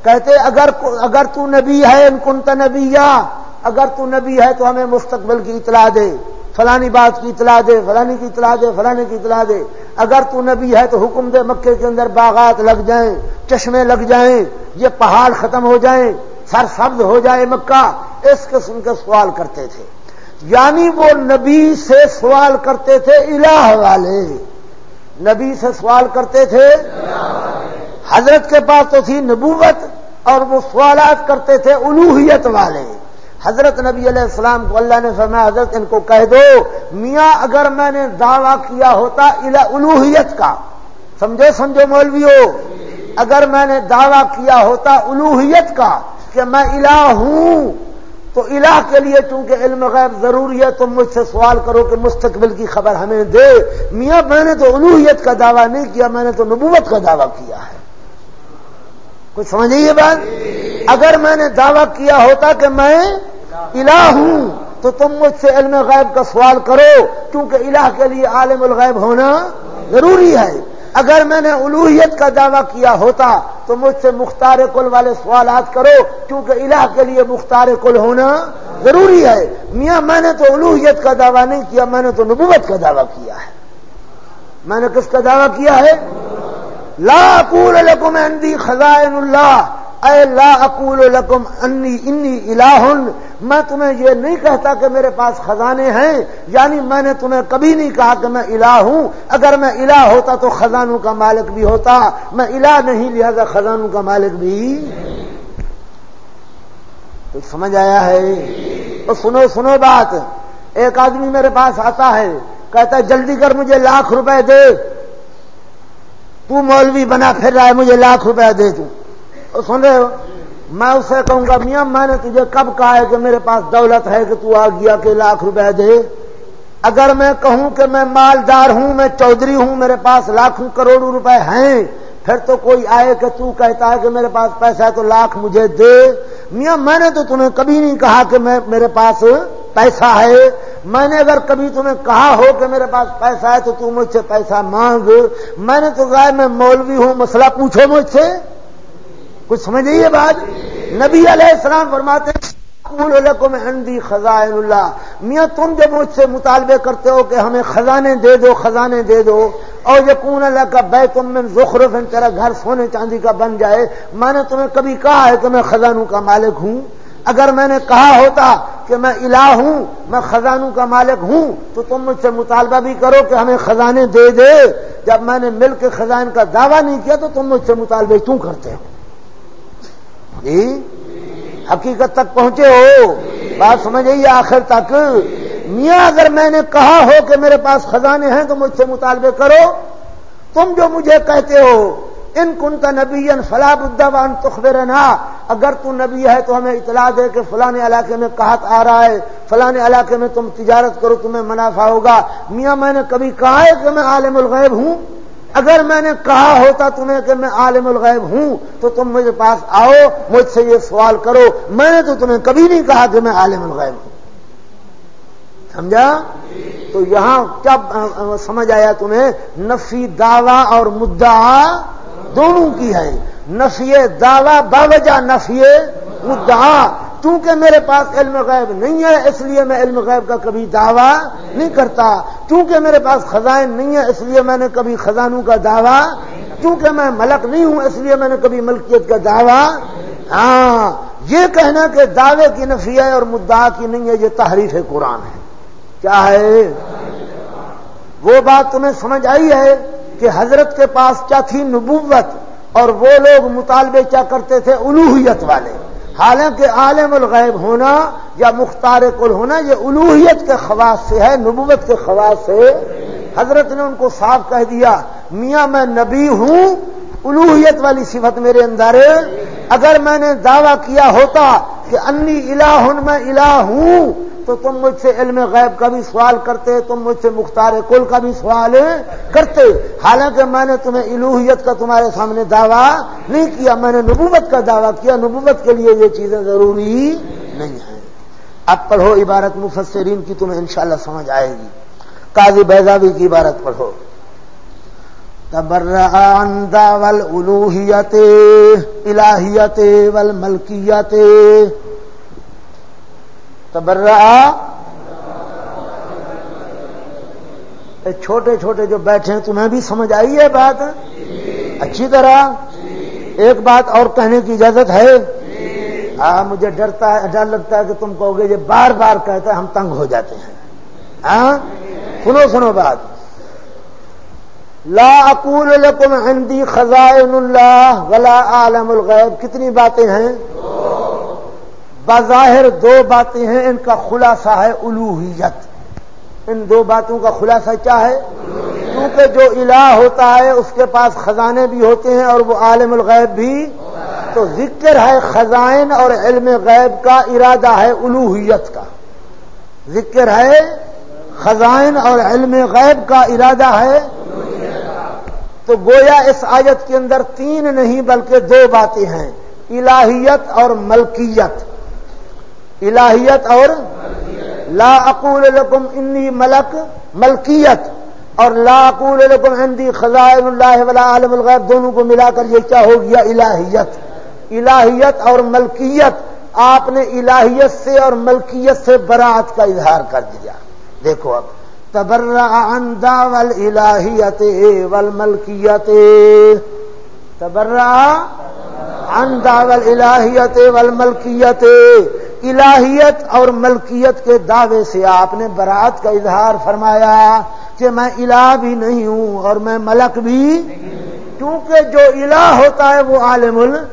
Speaker 1: کہتے، اگر اگر تو نبی ہے، ان کنت نبی یا اگر تو نبی ہے تو ہمیں مستقبل کی اطلاع دے۔ فلانی بات کی اطلاع دے، فلانی کی اطلاع دے، فلانی کی اطلاع دے۔ اگر تو نبی ہے تو حکم دے مکے کے اندر باغات لگ جائیں، چشمے لگ جائیں، یہ پہاڑ ختم ہو جائیں سر سبز ہو جائے مکہ۔ اس قسم کے سوال کرتے تھے۔ یعنی وہ نبی سے سوال کرتے تھے الہ والے۔ نبی سے سوال کرتے تھے حضرت کے پاس تو تھی نبوت اور وہ سوالات کرتے تھے الوحیت والے۔ حضرت نبی علیہ السلام کو اللہ نے فرمایا، حضرت ان کو کہہ دو، میاں اگر میں نے دعویٰ کیا ہوتا الوحیت کا، سمجھو سمجھو مولوی ہو اگر میں نے دعویٰ کیا ہوتا الوحیت کا کہ میں الہ ہوں، تو الہ کے لیے چونکہ علم غیب ضروری ہے، تم مجھ سے سوال کرو کہ مستقبل کی خبر ہمیں دے۔ میاں، میں نے تو الوحیت کا دعویٰ نہیں کیا، میں نے تو نبوت کا دعویٰ کیا ہے۔ کچھ سمجھے یہ بات؟ اگر میں نے دعویٰ کیا ہوتا کہ میں الہ ہوں، تو تم مجھ سے علم غیب کا سوال کرو، کیونکہ الہ کے لیے عالم الغیب ہونا ضروری ہے۔ اگر میں نے الوحیت کا دعویٰ کیا ہوتا، تو مجھ سے مختار کل والے سوالات کرو، کیونکہ الہ کے لیے مختار کل ہونا ضروری ہے۔ میاں، میں نے تو الوحیت کا دعویٰ نہیں کیا، میں نے تو نبوت کا دعویٰ کیا ہے۔ میں نے کس کا دعویٰ کیا ہے؟ لا اقول لکم عندی خزائن اللہ اے لا اقول لکم انی انی الہ، میں تمہیں یہ نہیں کہتا کہ میرے پاس خزانے ہیں یعنی میں نے تمہیں کبھی نہیں کہا کہ میں الہ ہوں۔ اگر میں الہ ہوتا تو خزانوں کا مالک بھی ہوتا، میں الہ نہیں، لہذا خزانوں کا مالک بھی تو سمجھ آیا ہے؟ تو سنو سنو بات۔ ایک آدمی میرے پاس آتا ہے، کہتا ہے، جلدی کر مجھے لاکھ روپے دے۔ تو مولوی بنا پھر رہا ہے، مجھے لاکھ روپے دے تو۔ سن رہے ہو؟ میں اسے کہوں گا، میاں، میں نے تجھے کب کہا ہے کہ میرے پاس دولت ہے کہ تو آ گیا کہ لاکھ روپے دے؟ اگر میں کہوں کہ میں مالدار ہوں، میں چودھری ہوں، میرے پاس لاکھوں کروڑوں روپے ہیں، پھر تو کوئی آئے کہ تو کہتا ہے کہ میرے پاس پیسہ ہے تو لاکھ مجھے دے۔ میاں، میں نے تو تمہیں کبھی نہیں کہا کہ میں، میرے پاس پیسہ ہے میں نے اگر کبھی تمہیں کہا ہو کہ میرے پاس پیسہ ہے تو تم مجھ سے پیسہ مانگ میں نے تو کہا میں مولوی ہوں، مسئلہ پوچھو مجھ سے۔ کچھ سمجھ یہ بات؟ نبی علیہ السلام فرماتے میں اندی خزائن اللہ۔ میاں، تم جب مجھ سے مطالبے کرتے ہو کہ ہمیں خزانے دے دو، خزانے دے دو، اور یقون اللہ کا بے تم میں زخرف، تیرا گھر سونے چاندی کا بن جائے، میں نے تمہیں کبھی کہا ہے کہ میں خزانوں کا مالک ہوں؟ اگر میں نے کہا ہوتا کہ میں الہ ہوں، میں خزانوں کا مالک ہوں، تو تم مجھ سے مطالبہ بھی کرو کہ ہمیں خزانے دے دے۔ جب میں نے مل کے خزان کا دعویٰ نہیں کیا تو تم مجھ سے مطالبے کیوں کرتے ہو؟ جی؟ حقیقت تک پہنچے ہو؟ بات سمجھ آخر تک؟ میاں، اگر میں نے کہا ہو کہ میرے پاس خزانے ہیں تو مجھ سے مطالبے کرو۔ تم جو مجھے کہتے ہو ان کن کا نبی فلاح الدوان تخبر اگر تو نبی ہے تو ہمیں اطلاع دے کہ فلاں علاقے میں کہت آ رہا ہے، فلاں علاقے میں تم تجارت کرو، تمہیں منافع ہوگا۔ میاں، میں نے کبھی کہا ہے کہ میں عالم الغیب ہوں؟ اگر میں نے کہا ہوتا تمہیں کہ میں عالم الغیب ہوں، تو تم مجھے پاس آؤ، مجھ سے یہ سوال کرو۔ میں نے تو تمہیں کبھی نہیں کہا کہ میں عالم الغیب ہوں۔ سمجھا؟ تو یہاں کیا سمجھ آیا تمہیں؟ نفی دعوی اور مدعا دونوں کی ہے نفی دعوی باوجہ نفی مدعا چونکہ میرے پاس علم غیب نہیں ہے، اس لیے میں علم غیب کا کبھی دعویٰ نہیں کرتا۔ چونکہ میرے پاس خزائن نہیں ہے، اس لیے میں نے کبھی خزانوں کا دعویٰ، چونکہ میں ملک نہیں ہوں، اس لیے میں نے کبھی ملکیت کا دعویٰ۔ ہاں یہ کہنا کہ دعوے کی نفی ہے اور مدعا کی نہیں ہے، یہ تحریف قرآن ہے۔ کیا ہے؟ وہ بات تمہیں سمجھ آئی ہے؟ کہ حضرت کے پاس کیا تھی نبوت اور وہ لوگ مطالبے کیا کرتے تھے الوحیت والے؟ حالانکہ عالم الغیب ہونا یا مختار کل ہونا یہ الوحیت کے خواص سے ہے، نبوت کے خواص سے۔ حضرت نے ان کو صاف کہہ دیا، میاں میں نبی ہوں الوحیت والی صفت میرے اندر اگر میں نے دعویٰ کیا ہوتا کہ انی الہ میں الہ ہوں تو تم مجھ سے علم غیب کا بھی سوال کرتے، تم مجھ سے مختار کل کا بھی سوال کرتے۔ حالانکہ میں نے تمہیں الوحیت کا تمہارے سامنے دعویٰ نہیں کیا، میں نے نبوت کا دعویٰ کیا۔ نبوت کے لیے یہ چیزیں ضروری نہیں ہیں۔ اب پڑھو عبارت مفسرین کی، تمہیں انشاءاللہ سمجھ آئے گی۔ قاضی بیزاوی کی عبارت پڑھو۔ ول الوحیت الہیت ول ملکیت چھوٹے چھوٹے جو بیٹھے ہیں، تمہیں بھی سمجھ آئی ہے بات؟ اچھی طرح؟ ایک بات اور کہنے کی اجازت ہے؟ ہاں مجھے ڈرتا ہے، ڈر لگتا ہے کہ تم کہو گے، یہ بار بار کہتے ہیں ہم تنگ ہو جاتے ہیں۔ ہاں سنو سنو بات۔ لا اقول لکم عندی خزائن اللہ ولا عالم الغیب۔ کتنی باتیں ہیں؟ بظاہر دو باتیں ہیں، ان کا خلاصہ ہے الوحیت ان دو باتوں کا خلاصہ کیا ہے؟ کیونکہ جو الہ ہوتا ہے، اس کے پاس خزانے بھی ہوتے ہیں اور وہ عالم الغیب بھی۔ تو ذکر ہے خزائن اور علم غیب کا ارادہ ہے الوحیت کا۔ ذکر ہے خزائن اور علم غیب کا ارادہ ہے۔ تو گویا اس آیت کے اندر تین نہیں بلکہ دو باتیں ہیں، الہیت اور ملکیت۔ الہیت اور لا اقول لکم انی ملک ملکیت اور لا اقول لکم عندی خزائن اللہ ولا عالم الغیب دونوں کو ملا کر یہ کیا ہو گیا الہیت الہیت اور ملکیت آپ نے الہیت سے اور ملکیت سے برات کا اظہار کر دیا دیکھو اب تبرا ول الہیت ول ملکیت تبرا اندا ول الہیت ول ملکیت الہیت اور ملکیت کے دعوے سے آپ نے برات کا اظہار فرمایا کہ میں الہ بھی نہیں ہوں اور میں ملک بھی کیونکہ جو الہ ہوتا ہے وہ عالم ال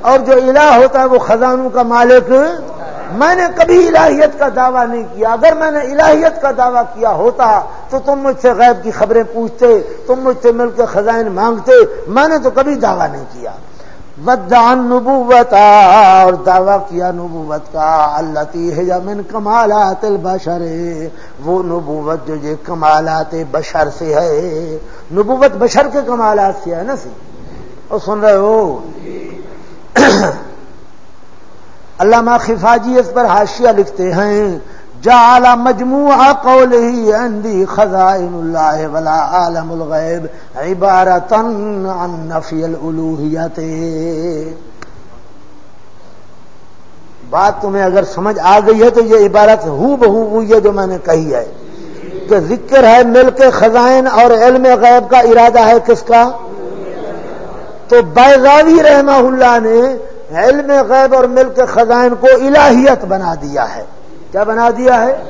Speaker 1: اور جو الہ ہوتا ہے وہ خزانوں کا مالک میں نے کبھی الہیت کا دعویٰ نہیں کیا۔ اگر میں نے الہیت کا دعویٰ کیا ہوتا تو تم مجھ سے غیب کی خبریں پوچھتے، تم مجھ سے مل کے خزائن مانگتے۔ میں نے تو کبھی دعویٰ نہیں کیا۔ ودان نبوت اور دعویٰ کیا نبوت کا اللہ من کمالات البشر۔ وہ نبوت جو یہ کمالات بشر سے ہے۔ نبوت بشر کے کمالات سے ہے نا سی؟ اور سن رہے ہو؟ علامہ خفاجی اس پر حاشیہ لکھتے ہیں۔ جعل مجموع قوله عندي خزائن الله ولا عالم الغيب عبارة عن نفي الالوهیت بات تمہیں اگر سمجھ آ گئی ہے تو یہ عبارت ہو بہو ہوئی ہے جو میں نے کہی ہے کہ ذکر ہے مل کے خزائن اور علم غیب کا ارادہ ہے کس کا؟ تو بیضاوی رحمہ اللہ نے علم غیب اور مل کے خزائن کو الہیت بنا دیا ہے۔ کیا بنا دیا ہے؟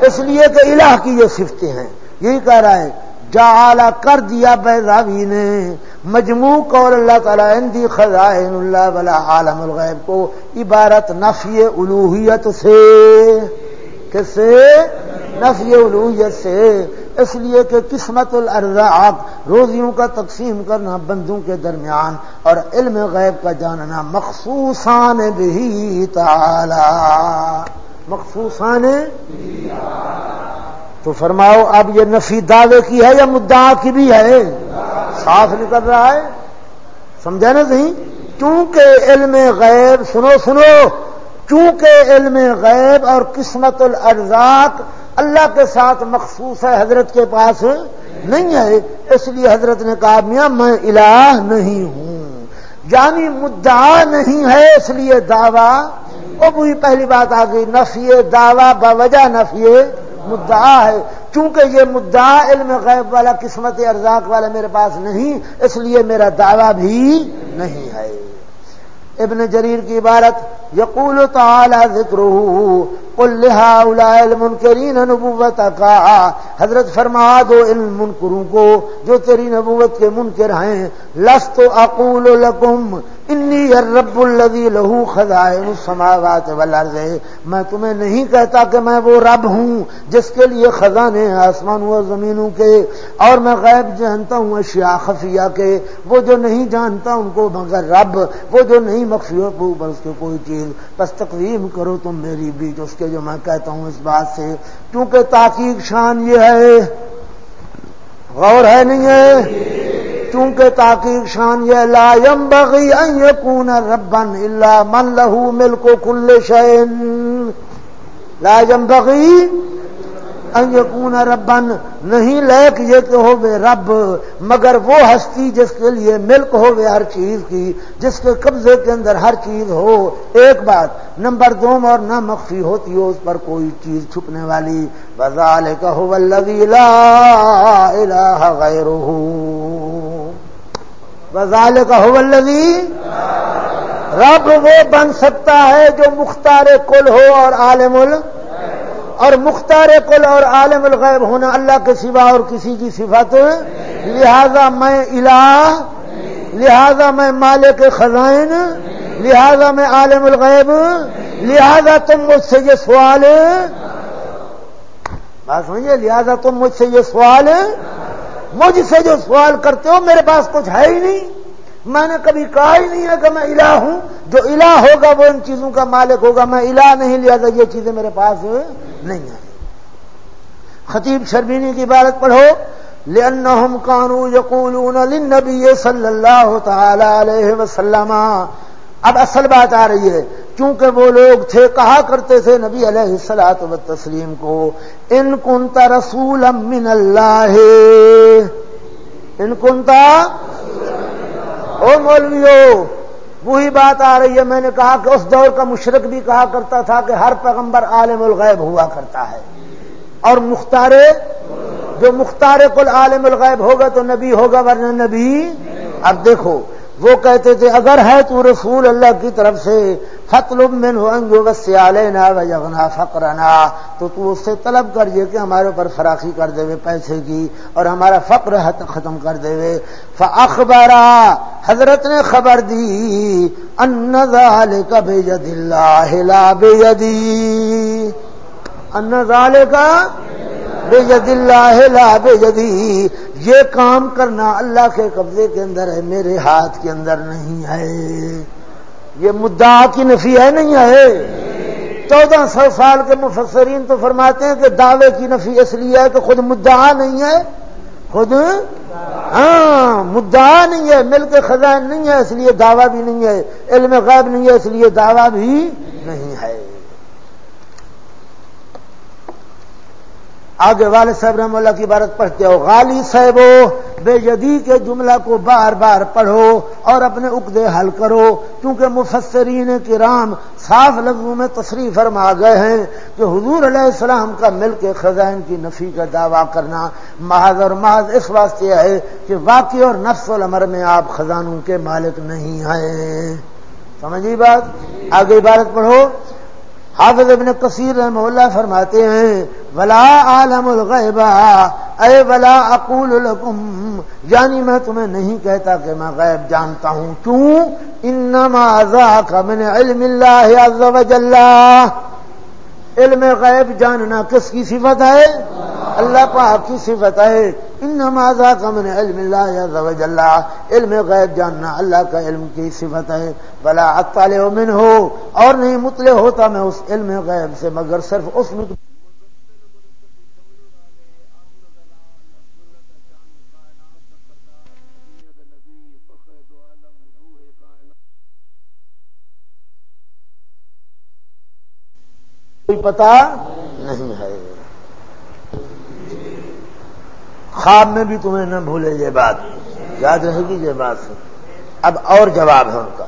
Speaker 1: اس لیے کہ الہ کی یہ صفتیں ہیں۔ یہی کہہ رہا ہے، جا کر دیا بیضاوی نے مجموع قول اللہ تعالیٰ اندی خزائن اللہ ولا عالم الغیب کو عبارت نفی الوحیت سے۔ کس سے؟ نفی الوحیت سے۔ اس لیے کہ قسمت الرزاق روزیوں کا تقسیم کرنا بندوں کے درمیان اور علم غیب کا جاننا مخصوصان بھی تعالی۔ مخصوصان تو فرماؤ، اب یہ نفی دعوے کی ہے یا مدعا کی بھی ہے؟ صاف نکل رہا ہے؟ سمجھا نا صحیح؟ چونکہ علم غیب، سنو سنو، چونکہ علم غیب اور قسمت الارزاق اللہ کے ساتھ مخصوص ہے، حضرت کے پاس نہیں ہے، اس لیے حضرت نے کہا، میاں، میں الہ نہیں ہوں۔ یعنی مدعا نہیں ہے، اس لیے دعویٰ وہ بھی پہلی بات آ گئی، نفی دعویٰ بوجہ نفی مدعا ہے۔ چونکہ یہ مدعا علم غیب والا، قسمت ارزاق والا میرے پاس نہیں، اس لیے میرا دعویٰ بھی نہیں ہے۔ ابن جریر کی عبارت، یقول تعالی ذکر المنکرین نبوت کا۔ حضرت فرما دو ان منکروں کو جو تیری نبوت کے منکر ہیں۔ لست اقول لکم انی رب الذی لہو خزائن السماوات والارض۔ میں تمہیں نہیں کہتا کہ میں وہ رب ہوں جس کے لیے خزانے آسمان و زمینوں کے اور میں غیب جانتا ہوں، اشیاء خفیہ کے۔ وہ جو نہیں جانتا ان کو مگر رب، وہ جو نہیں مخفی اوپر اس کے کوئی چیز۔ بس تقویم کرو تم میری بیچ، اس کے جو میں کہتا ہوں اس بات سے، کیونکہ تاکیق شان یہ ہے، غور ہے نہیں ہے چونکہ تاکہ شان یہ لا ينبغي ان يكون ربن الا من له ملک کل شيء لا ينبغي ان يكون ربا نہیں لیک یہ کہ ہو رب، مگر وہ ہستی جس کے لیے ملک ہو ہر چیز کی، جس کے قبضے کے اندر ہر چیز ہو۔ ایک بات نمبر دو اور نہ مخفی ہوتی ہو، اس پر کوئی چیز چھپنے والی۔ بزال کا ہو الہ وزال کا الذی رب، وہ بن سکتا ہے جو مختار کل ہو اور عالم ال اور مختار کل اور عالم الغیب ہونا اللہ کے سوا اور کسی کی صفت لہذا میں الہ، لہذا میں مالک خزائن، لہذا میں عالم الغیب، لہذا تم مجھ سے یہ سوال، بات سمجھے؟ لہذا تم مجھ سے یہ سوال، مجھ سے جو سوال کرتے ہو میرے پاس کچھ ہے ہی نہیں۔ میں نے کبھی کہا ہی نہیں ہے کہ میں الہ ہوں۔ جو الہ ہوگا وہ ان چیزوں کا مالک ہوگا۔ میں الہ نہیں لیا یہ چیزیں میرے پاس نہیں ہیں۔ خطیب شرمینی کی عبارت پڑھو۔ لأنهم كانوا يقولون للنبي صلى الله تعالى وسلم۔ اب اصل بات آ رہی ہے۔ چونکہ وہ لوگ تھے، کہا کرتے تھے نبی علیہ السلاط و تسلیم کو، ان کنتا رسول من اللہ. ان کنتا او مولویو، وہی بات آ رہی ہے، میں نے کہا کہ اس دور کا مشرق بھی کہا کرتا تھا کہ ہر پیغمبر عالم الغیب ہوا کرتا ہے۔ اور مختار، جو مختار کل عالم الغیب ہوگا تو نبی ہوگا، ورنہ نبی، اب دیکھو وہ کہتے تھے، اگر ہے تو رسول اللہ کی طرف سے فتلب من وجغنا فقرنا۔ تو تو اس سے طلب کر کہ ہمارے اوپر فراخی کر دے پیسے کی، اور ہمارا فقر ختم کر دے فاخبارا حضرت نے خبر دی ان ذالک بید اللہ لا بیدی ان ذالک بید اللہ لا بیدی۔ یہ کام کرنا اللہ کے قبضے کے اندر ہے، میرے ہاتھ کے اندر نہیں ہے۔ یہ مدعا کی نفی ہے، نہیں ہے۔ چودہ سو سال کے مفسرین تو فرماتے ہیں کہ دعوے کی نفی اس لیے ہے کہ خود مدعا نہیں ہے۔ خود؟ ہاں مدعا نہیں ہے، مل کے خزان نہیں ہے، اس لیے دعویٰ بھی نہیں ہے۔ علم غیب نہیں ہے، اس لیے دعویٰ بھی نہیں ہے۔ آگے والد صاحب رحم اللہ کی عبارت پڑھتے ہو، غالی صاحب بے جدی کے جملہ کو بار بار پڑھو اور اپنے اقدے حل کرو، کیونکہ مفسرین کرام صاف لفظوں میں تصریح فرما گئے ہیں کہ حضور علیہ السلام کا مل کے خزائن کی نفی کا دعویٰ کرنا محض اور محض اس واسطے ہے کہ واقع اور نفس العمر میں آپ خزانوں کے مالک نہیں ہیں۔ سمجھی بات؟ آگے عبارت پڑھو۔ حافظ ابن کثیر رحمہ اللہ فرماتے ہیں ولا عالم الغیبا اے ولا اقول لکم یعنی میں تمہیں نہیں کہتا کہ میں غیب جانتا ہوں۔ کیوں؟ انما ذاک من علم اللہ عز و جل۔ علم غیب جاننا کس کی صفت ہے؟ اللہ پاک کی صفت ہے۔ ان نمازا کا من علم اللہ علم غیب جاننا اللہ کا علم کی صفت ہے۔ بلا اطال من ہو اور نہیں مطلع ہوتا میں اس علم غیب سے، مگر صرف اس میں پتا نہیں ہے۔ خواب میں بھی تمہیں نہ بھولے یہ بات۔ یاد رہے گی یہ بات۔ سے اب اور جواب ہے ان کا۔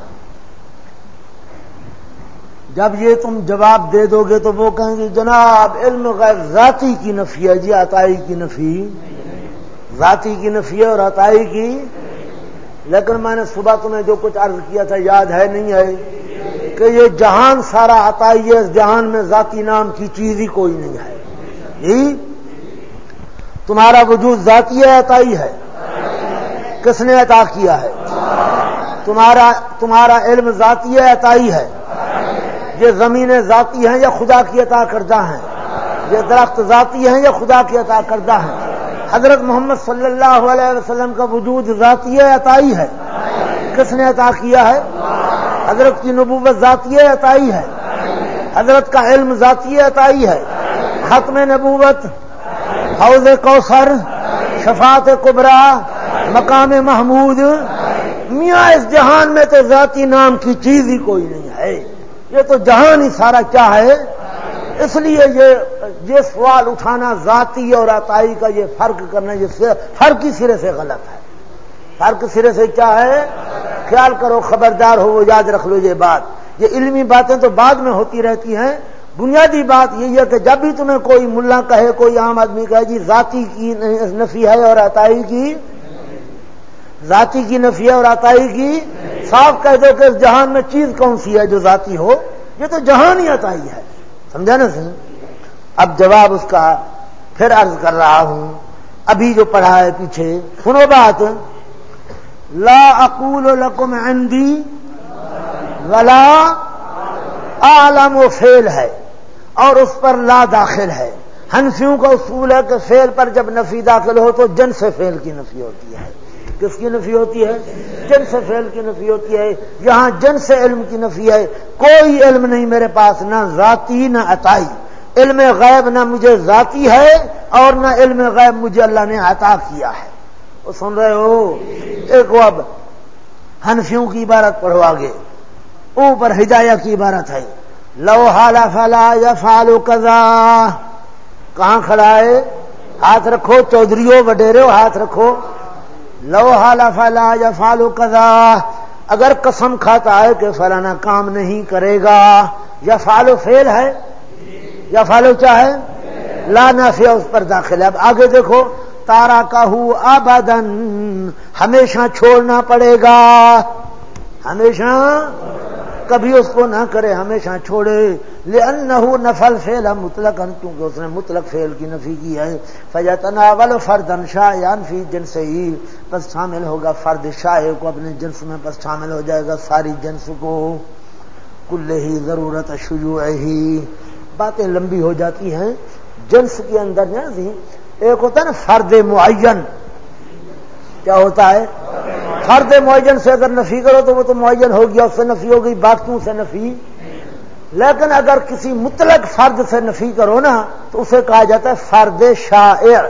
Speaker 1: جب یہ تم جواب دے دو گے تو وہ کہیں گے، جناب، علم غیر ذاتی کی نفی ہے۔ جی عطائی کی نفی۔ ذاتی کی نفی ہے اور عطائی کی۔ لیکن میں نے صبح تمہیں جو کچھ عرض کیا تھا، یاد ہے، نہیں ہے۔ کہ یہ جہان سارا عطائی ہے اس جہان میں ذاتی نام کی چیز ہی کوئی نہیں ہے۔ جی؟ تمہارا وجود ذاتی ہے عطائی ہے۔ کس نے عطا کیا ہے؟ تمہارا تمہارا علم ذاتی ہے عطائی ہے۔ یہ زمینیں ذاتی ہیں یا خدا کی عطا کردہ ہیں؟ یہ درخت ذاتی ہیں یا خدا کی عطا کردہ ہیں؟ حضرت محمد صلی اللہ علیہ وسلم کا وجود ذاتی ہے عطائی ہے۔ کس نے عطا کیا ہے؟ حضرت کی نبوت ذاتی عطائی ہے۔ حضرت کا علم ذاتی عطائی ہے۔ ختم نبوت، حوض کوثر، شفاعت کبرا، مقام محمود۔ میاں اس جہان میں تو ذاتی نام کی چیز ہی کوئی نہیں ہے۔ یہ تو جہان ہی سارا کیا ہے۔ اس لیے یہ یہ سوال اٹھانا ذاتی اور عطائی کا یہ فرق کرنا، یہ فرق ہی سرے سے غلط ہے۔ فرق سرے سے کیا ہے؟ خیال کرو، خبردار ہو، وہ یاد رکھ لو یہ بات۔ یہ علمی باتیں تو بعد میں ہوتی رہتی ہیں۔ بنیادی بات یہی ہے کہ جب بھی تمہیں کوئی ملا کہے، کوئی عام آدمی کہے جی ذاتی کی نفی ہے اور عطائی کی؟ ذاتی کی نفی ہے اور عطائی کی؟ صاف کہہ دو کہ اس جہان میں چیز کون سی ہے جو ذاتی ہو؟ یہ تو جہان ہی عطائی ہے۔ سمجھا نا سر اب جواب اس کا پھر عرض کر رہا ہوں۔ ابھی جو پڑھا ہے پیچھے، سنو بات۔ لا اقول لکم عندی ولا عالم و فیل ہے اور اس پر لا داخل ہے۔ ہنسیوں کا اصول ہے کہ فیل پر جب نفی داخل ہو تو جن سے فیل کی نفی ہوتی ہے۔ کس کی نفی ہوتی ہے؟ جن سے فیل کی نفی ہوتی ہے۔ یہاں جن سے علم کی نفی ہے۔ کوئی علم نہیں میرے پاس، نہ ذاتی، نہ عطائی۔ علم غیب نہ مجھے ذاتی ہے اور نہ علم غیب مجھے اللہ نے عطا کیا ہے۔ وہ سن رہے ہو؟ ایک اب ہنفیوں کی عبارت پڑھو آگے۔ اوپر ہدایہ کی عبارت ہے۔ لو حالا فلا یا فالو کزا کہاں کھڑا ہے؟ ہاتھ رکھو، چودھریوں وڈیرے ہاتھ رکھو۔ لو حالا فلا یا فالو کزا اگر قسم کھاتا ہے کہ فلانا کام نہیں کرے گا یا فالو فیل ہے؟ یا فالو چاہے لا نافیہ اس پر داخل ہے۔ اب آگے دیکھو۔ تارا کا ہو آبادن ہمیشہ چھوڑنا پڑے گا۔ ہمیشہ؟ کبھی اس کو نہ کرے، ہمیشہ چھوڑے۔ لے نفل فیل ہے مطلق کیونکہ اس نے مطلق فیل کی نفی کی ہے۔ فیتنا ول فرد شاہ فی جن سے ہی۔ بس شامل ہوگا فرد شاہ کو، اپنے جنس میں بس شامل ہو جائے گا ساری جنس کو۔ کل ہی ضرورت شجوع ہی۔ باتیں لمبی ہو جاتی ہیں۔ جنس کے اندر ایک ہوتا ہے نا فرد معین، کیا ہوتا ہے؟ فرد معین سے اگر نفی کرو تو وہ تو معین ہو گیا، اس سے نفی ہو گئی، باقیوں سے نفی۔ لیکن اگر کسی مطلق فرد سے نفی کرو نا، تو اسے کہا جاتا ہے فرد شاعر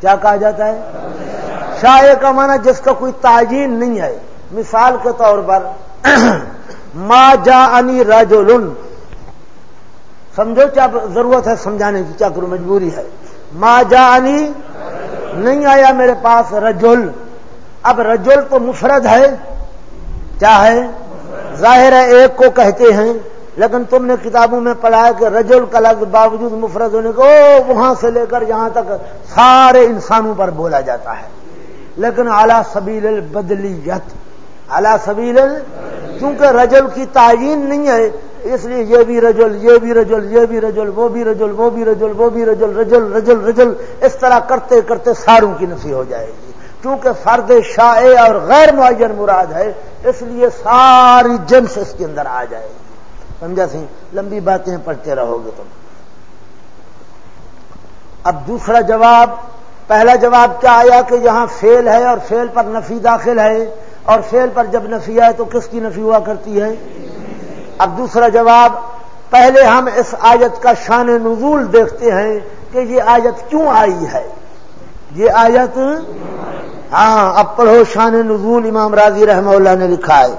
Speaker 1: کیا کہا جاتا ہے؟ شاعر کا معنی جس کا کوئی تعین نہیں ہے۔ مثال کے طور پر، ما جا انی رجولن سمجھو کیا ضرورت ہے سمجھانے کی کیا کروں مجبوری ہے۔ ما جا انی نہیں آیا میرے پاس رجل۔ اب رجل تو مفرد ہے۔ کیا ہے؟ ظاہر ہے ایک کو کہتے ہیں، لیکن تم نے کتابوں میں پڑھا ہے کہ رجل کا لفظ باوجود مفرد ہونے کو وہاں سے لے کر یہاں تک سارے انسانوں پر بولا جاتا ہے۔ لیکن اعلی سبیل البدلیت اعلی سبیل کیونکہ رجل کی تعین نہیں ہے، اس لیے یہ بھی رجل، یہ بھی رجل، یہ بھی رجل، وہ بھی رجل، وہ بھی رجل، وہ بھی رجل رجل رجل رجل، اس طرح کرتے کرتے ساروں کی نفی ہو جائے گی۔ کیونکہ فرد شاع اور غیر معین مراد ہے، اس لیے ساری جنس اس کے اندر آ جائے گی۔ سمجھا سی لمبی باتیں پڑھتے رہو گے تم۔ اب دوسرا جواب، پہلا جواب کیا آیا کہ یہاں فیل ہے اور فیل پر نفی داخل ہے۔ اور فیل پر جب نفی آئے تو کس کی نفی ہوا کرتی ہے؟ اب دوسرا جواب، پہلے ہم اس آیت کا شان نزول دیکھتے ہیں کہ یہ آیت کیوں آئی ہے؟ یہ آیت ہاں اب پڑھو شان نزول، امام راضی رحمہ اللہ نے لکھا ہے۔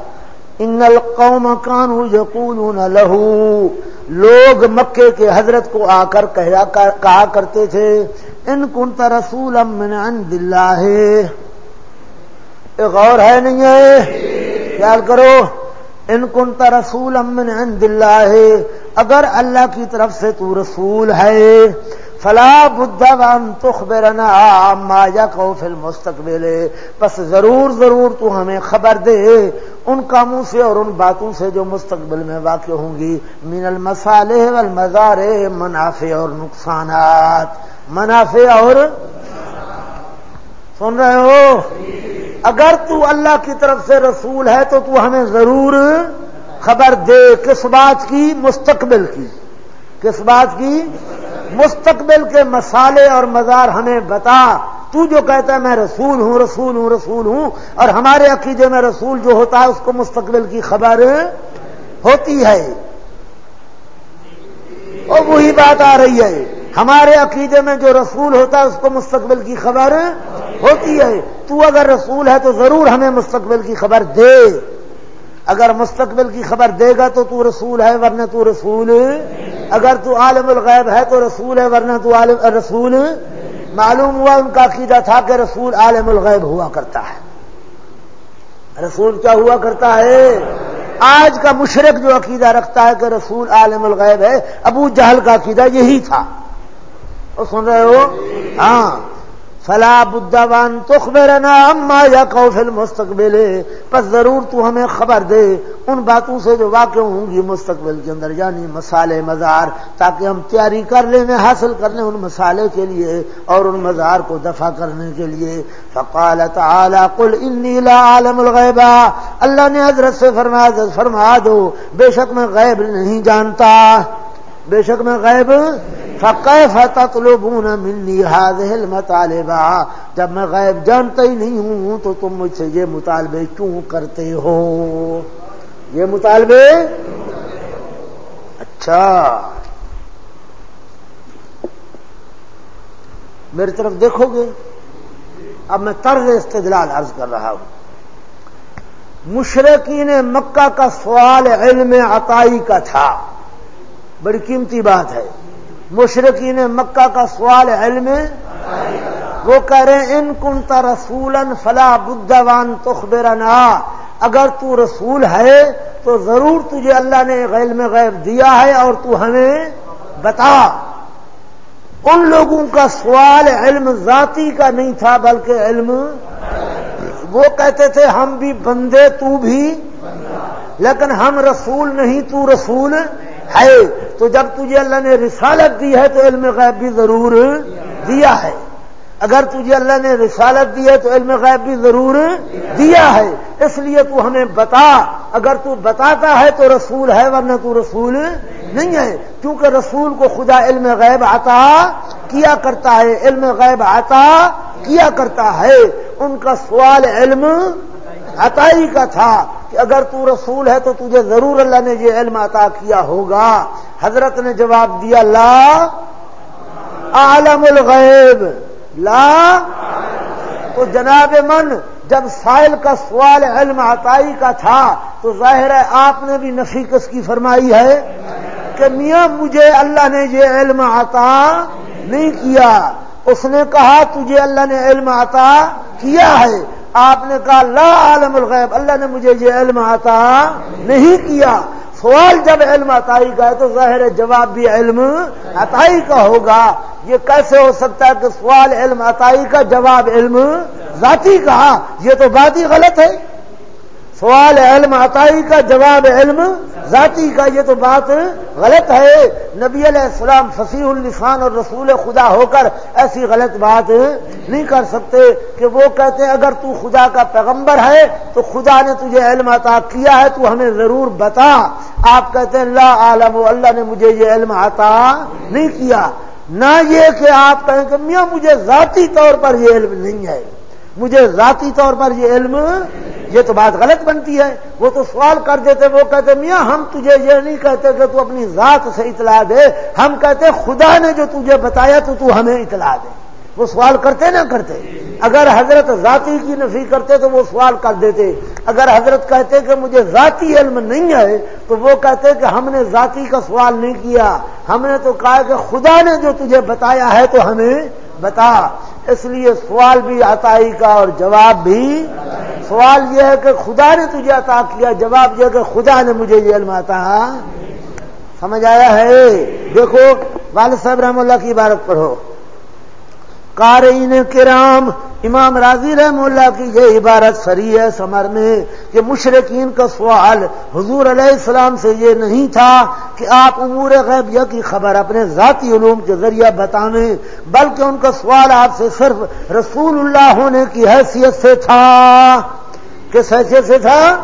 Speaker 1: ان القوم کانو یقولون لہو۔ لوگ مکے کے حضرت کو آ کر کہا کرتے تھے، ان کنت رسول من عند اللہ۔ ایک اور ہے نہیں ہے؟ خیال کرو، ان کنت رسول من عند اللہ، اگر اللہ کی طرف سے تو رسول ہے، فلا بدھان تخبرنا عما یقو فی المستقبل بس ضرور ضرور تو ہمیں خبر دے ان کاموں سے اور ان باتوں سے جو مستقبل میں واقع ہوں گی، من المصالح والمزار منافع اور نقصانات۔ منافع اور سن رہے ہو؟ اگر تو اللہ کی طرف سے رسول ہے تو تو ہمیں ضرور خبر دے کس بات کی؟ مستقبل کی۔ کس بات کی؟ مستقبل کے مسالے اور مزار ہمیں بتا۔ تو جو کہتا ہے میں رسول ہوں رسول ہوں رسول ہوں۔ اور ہمارے عقیدے میں رسول جو ہوتا ہے اس کو مستقبل کی خبر ہوتی ہے۔ اور وہی بات آ رہی ہے۔ ہمارے عقیدے میں جو رسول ہوتا ہے اس کو مستقبل کی خبر ہوتی ہے، تو اگر رسول ہے تو ضرور ہمیں مستقبل کی خبر دے۔ اگر مستقبل کی خبر دے گا تو تو رسول ہے، ورنہ تو رسول۔ اگر تو عالم الغیب ہے تو رسول ہے، ورنہ تو عالم رسول۔ معلوم ہوا ان کا عقیدہ تھا کہ رسول عالم الغیب ہوا کرتا ہے۔ رسول کیا ہوا کرتا ہے؟ آج کا مشرق جو عقیدہ رکھتا ہے کہ رسول عالم الغیب ہے، ابو جہل کا عقیدہ یہی تھا۔ وہ سن رہے ہو؟ ہاں۔ فلا بدوان تخبرنا اما یا کوفل مستقبل پس ضرور تو ہمیں خبر دے ان باتوں سے جو واقع ہوں گی مستقبل کے اندر یعنی مسالے مزار، تاکہ ہم تیاری کر لیں حاصل کر لیں ان مسالے کے لیے اور ان مزار کو دفع کرنے کے لیے. فقال تعالی قل انی لا عالم الغیبا اللہ نے حضرت سے فرما فرما دو، بے شک میں غیب نہیں جانتا۔ بے شک میں غائب غیب تطلبون منی هذه المطالبہ جب میں غیب جانتا ہی نہیں ہوں تو تم مجھ سے یہ مطالبے کیوں کرتے ہو؟ یہ مطالبے؟ اچھا۔ میری طرف دیکھو گے۔ اب میں طرز استدلال عرض کر رہا ہوں۔ مشرقین مکہ کا سوال علم عطائی کا تھا۔ بڑی قیمتی بات ہے۔ مشرقین مکہ کا سوال علم وہ کہہ رہے ہیں، ان کنتا رسول فلا بدوان تخبرنا۔ اگر تو رسول ہے، تو ضرور تجھے اللہ نے علم غیب دیا ہے اور تو ہمیں بتا۔ ان لوگوں کا سوال علم ذاتی کا نہیں تھا، بلکہ علم وہ کہتے تھے، ہم بھی بندے، تو بھی لیکن ہم رسول نہیں، تو رسول ہے۔ تو جب تجھے اللہ نے رسالت دی ہے تو علم غیب بھی ضرور دیا ہے۔ اگر تجھے اللہ نے رسالت دی ہے تو علم غیب بھی ضرور دیا ہے۔ اس لیے تو ہمیں بتا۔ اگر تو بتاتا ہے تو رسول ہے، ورنہ تو رسول نہیں ہے۔ کیونکہ رسول کو خدا علم غیب عطا کیا کرتا ہے۔ علم غیب عطا کیا کرتا ہے۔ ان کا سوال علم عطائی کا تھا کہ اگر تو رسول ہے تو تجھے ضرور اللہ نے یہ علم عطا کیا ہوگا۔ حضرت نے جواب دیا، لا عالم الغیب، لا تو جناب من، جب سائل کا سوال علم عطائی کا تھا، تو ظاہر ہے آپ نے بھی نفی کس کی فرمائی ہے کہ میاں مجھے اللہ نے یہ علم عطا نہیں کیا۔ اس نے کہا، تجھے اللہ نے علم عطا کیا ہے۔ آپ نے کہا، لا عالم الغیب، اللہ نے مجھے یہ علم عطا نہیں کیا۔ سوال جب علم عطائی کا ہے تو ظاہر جواب بھی علم عطائی کا ہوگا۔ یہ کیسے ہو سکتا ہے کہ سوال علم عطائی کا، جواب علم ذاتی کا؟ یہ تو بات ہی غلط ہے۔ سوال علم عطائی کا جواب علم ذاتی کا یہ تو بات غلط ہے۔ نبی علیہ السلام فصیح النسان اور رسول خدا ہو کر ایسی غلط بات نہیں کر سکتے کہ وہ کہتے ہیں، اگر تو خدا کا پیغمبر ہے تو خدا نے تجھے علم عطا کیا ہے، تو ہمیں ضرور بتا۔ آپ کہتے ہیں اللہ عالم اللہ نے مجھے یہ علم عطا نہیں کیا۔ نہ یہ کہ آپ کہیں کہ میاں، مجھے ذاتی طور پر یہ علم نہیں ہے۔ مجھے ذاتی طور پر یہ علم، یہ تو بات غلط بنتی ہے۔ وہ تو سوال کر دیتے، وہ کہتے، میاں، ہم تجھے یہ نہیں کہتے کہ تو اپنی ذات سے اطلاع دے۔ ہم کہتے، خدا نے جو تجھے بتایا تو تو ہمیں اطلاع دے۔ وہ سوال کرتے نہ کرتے۔ اگر حضرت ذاتی کی نفی کرتے تو وہ سوال کر دیتے۔ اگر حضرت کہتے کہ مجھے ذاتی علم نہیں ہے تو وہ کہتے کہ ہم نے ذاتی کا سوال نہیں کیا۔ ہم نے تو کہا کہ خدا نے جو تجھے بتایا ہے تو ہمیں بتا۔ اس لیے سوال بھی عطائی کا اور جواب بھی۔ سوال یہ ہے کہ خدا نے تجھے عطا کیا، جواب یہ کہ خدا نے مجھے یہ علم آتا سمجھ آیا ہے؟ دیکھو، والد صاحب رحم اللہ کی عبارت پڑھو قارئین کرام، امام راضی رحم اللہ کی یہ عبارت سری ہے سمر میں کہ مشرقین کا سوال حضور علیہ السلام سے یہ نہیں تھا کہ آپ امور غیبیہ کی خبر اپنے ذاتی علوم کے ذریعہ بتانے، بلکہ ان کا سوال آپ سے صرف رسول اللہ ہونے کی حیثیت سے تھا۔ کس حیثیت سے تھا؟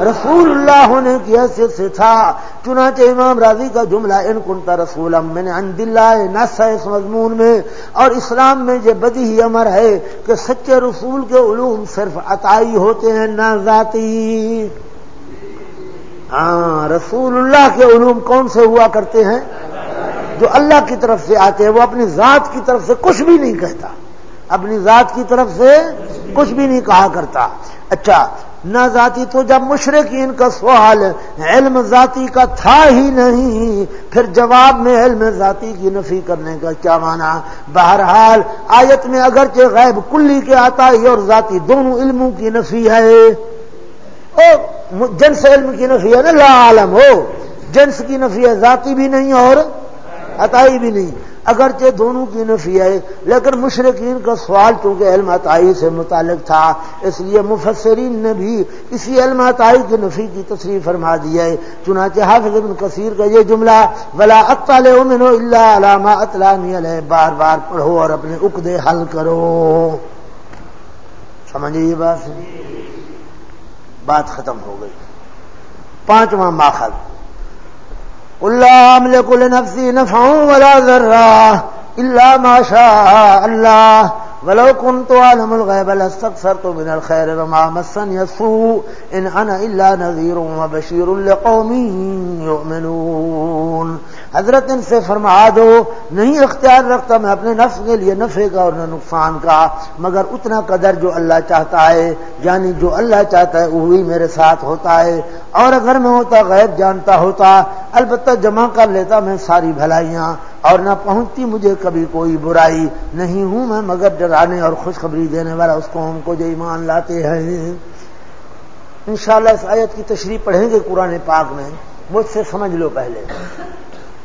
Speaker 1: رسول اللہ ہونے کی حیثیت سے تھا۔ چنانچہ امام راضی کا جملہ، ان کنتا رسول میں نے نس ہے اس مضمون میں۔ اور اسلام میں یہ بدی ہی امر ہے کہ سچے رسول کے علوم صرف عطائی ہوتے ہیں، نہ ذاتی۔ ہاں رسول اللہ کے علوم کون سے ہوا کرتے ہیں؟ جو اللہ کی طرف سے آتے ہیں، وہ اپنی ذات کی طرف سے کچھ بھی نہیں کہتا۔ اپنی ذات کی طرف سے کچھ بھی نہیں کہا کرتا۔ اچھا نہ ذاتی تو جب مشرقین کا سوال علم ذاتی کا تھا ہی نہیں، پھر جواب میں علم ذاتی کی نفی کرنے کا کیا مانا بہرحال، آیت میں اگرچہ غیب کلی کے آتا ہی اور ذاتی دونوں علموں کی نفی ہے جنس علم کی نفی ہے نا، لا عالم ہو جنس کی نفی ہے، ذاتی بھی نہیں اور عطائی بھی نہیں۔ اگرچہ دونوں کی نفی ہے، لیکن مشرقین کا سوال چونکہ علم عطائی سے متعلق تھا، اس لیے مفسرین نے بھی اسی علم عطائی کی نفی کی تصریح فرما دی ہے۔ چنانچہ حافظ ابن کثیر کا یہ جملہ بلا اطال اللہ علامہ اطلانی علیہ بار بار پڑھو اور اپنے عقدے حل کرو۔ سمجھے یہ بات؟ بات ختم ہو گئی۔ پانچواں ماخذ۔ اللہ کل نفسی نفاؤں ولا ذرا اللہ ماشا اللہ ولو كنت عالم الغيب لاستكثرت من الخير وما مسني السوء ان انا الا نذير وبشير لقوم يؤمنون حضرت ان سے فرما دو، نہیں اختیار رکھتا میں اپنے نفس کے لیے نفع کا اور نہ نقصان کا، مگر اتنا قدر جو اللہ چاہتا ہے یعنی جو اللہ چاہتا ہے، وہی میرے ساتھ ہوتا ہے۔ اور اگر میں ہوتا، غیب جانتا ہوتا، البتہ جمع کر لیتا میں ساری بھلائیاں۔ اور نہ پہنچتی مجھے کبھی کوئی برائی نہیں ہوں میں، مگر ڈرانے اور خوشخبری دینے والا اس قوم کو جو ایمان لاتے ہیں۔ انشاءاللہ اس آیت کی تشریح پڑھیں گے قرآن پاک میں۔ مجھ سے سمجھ لو پہلے۔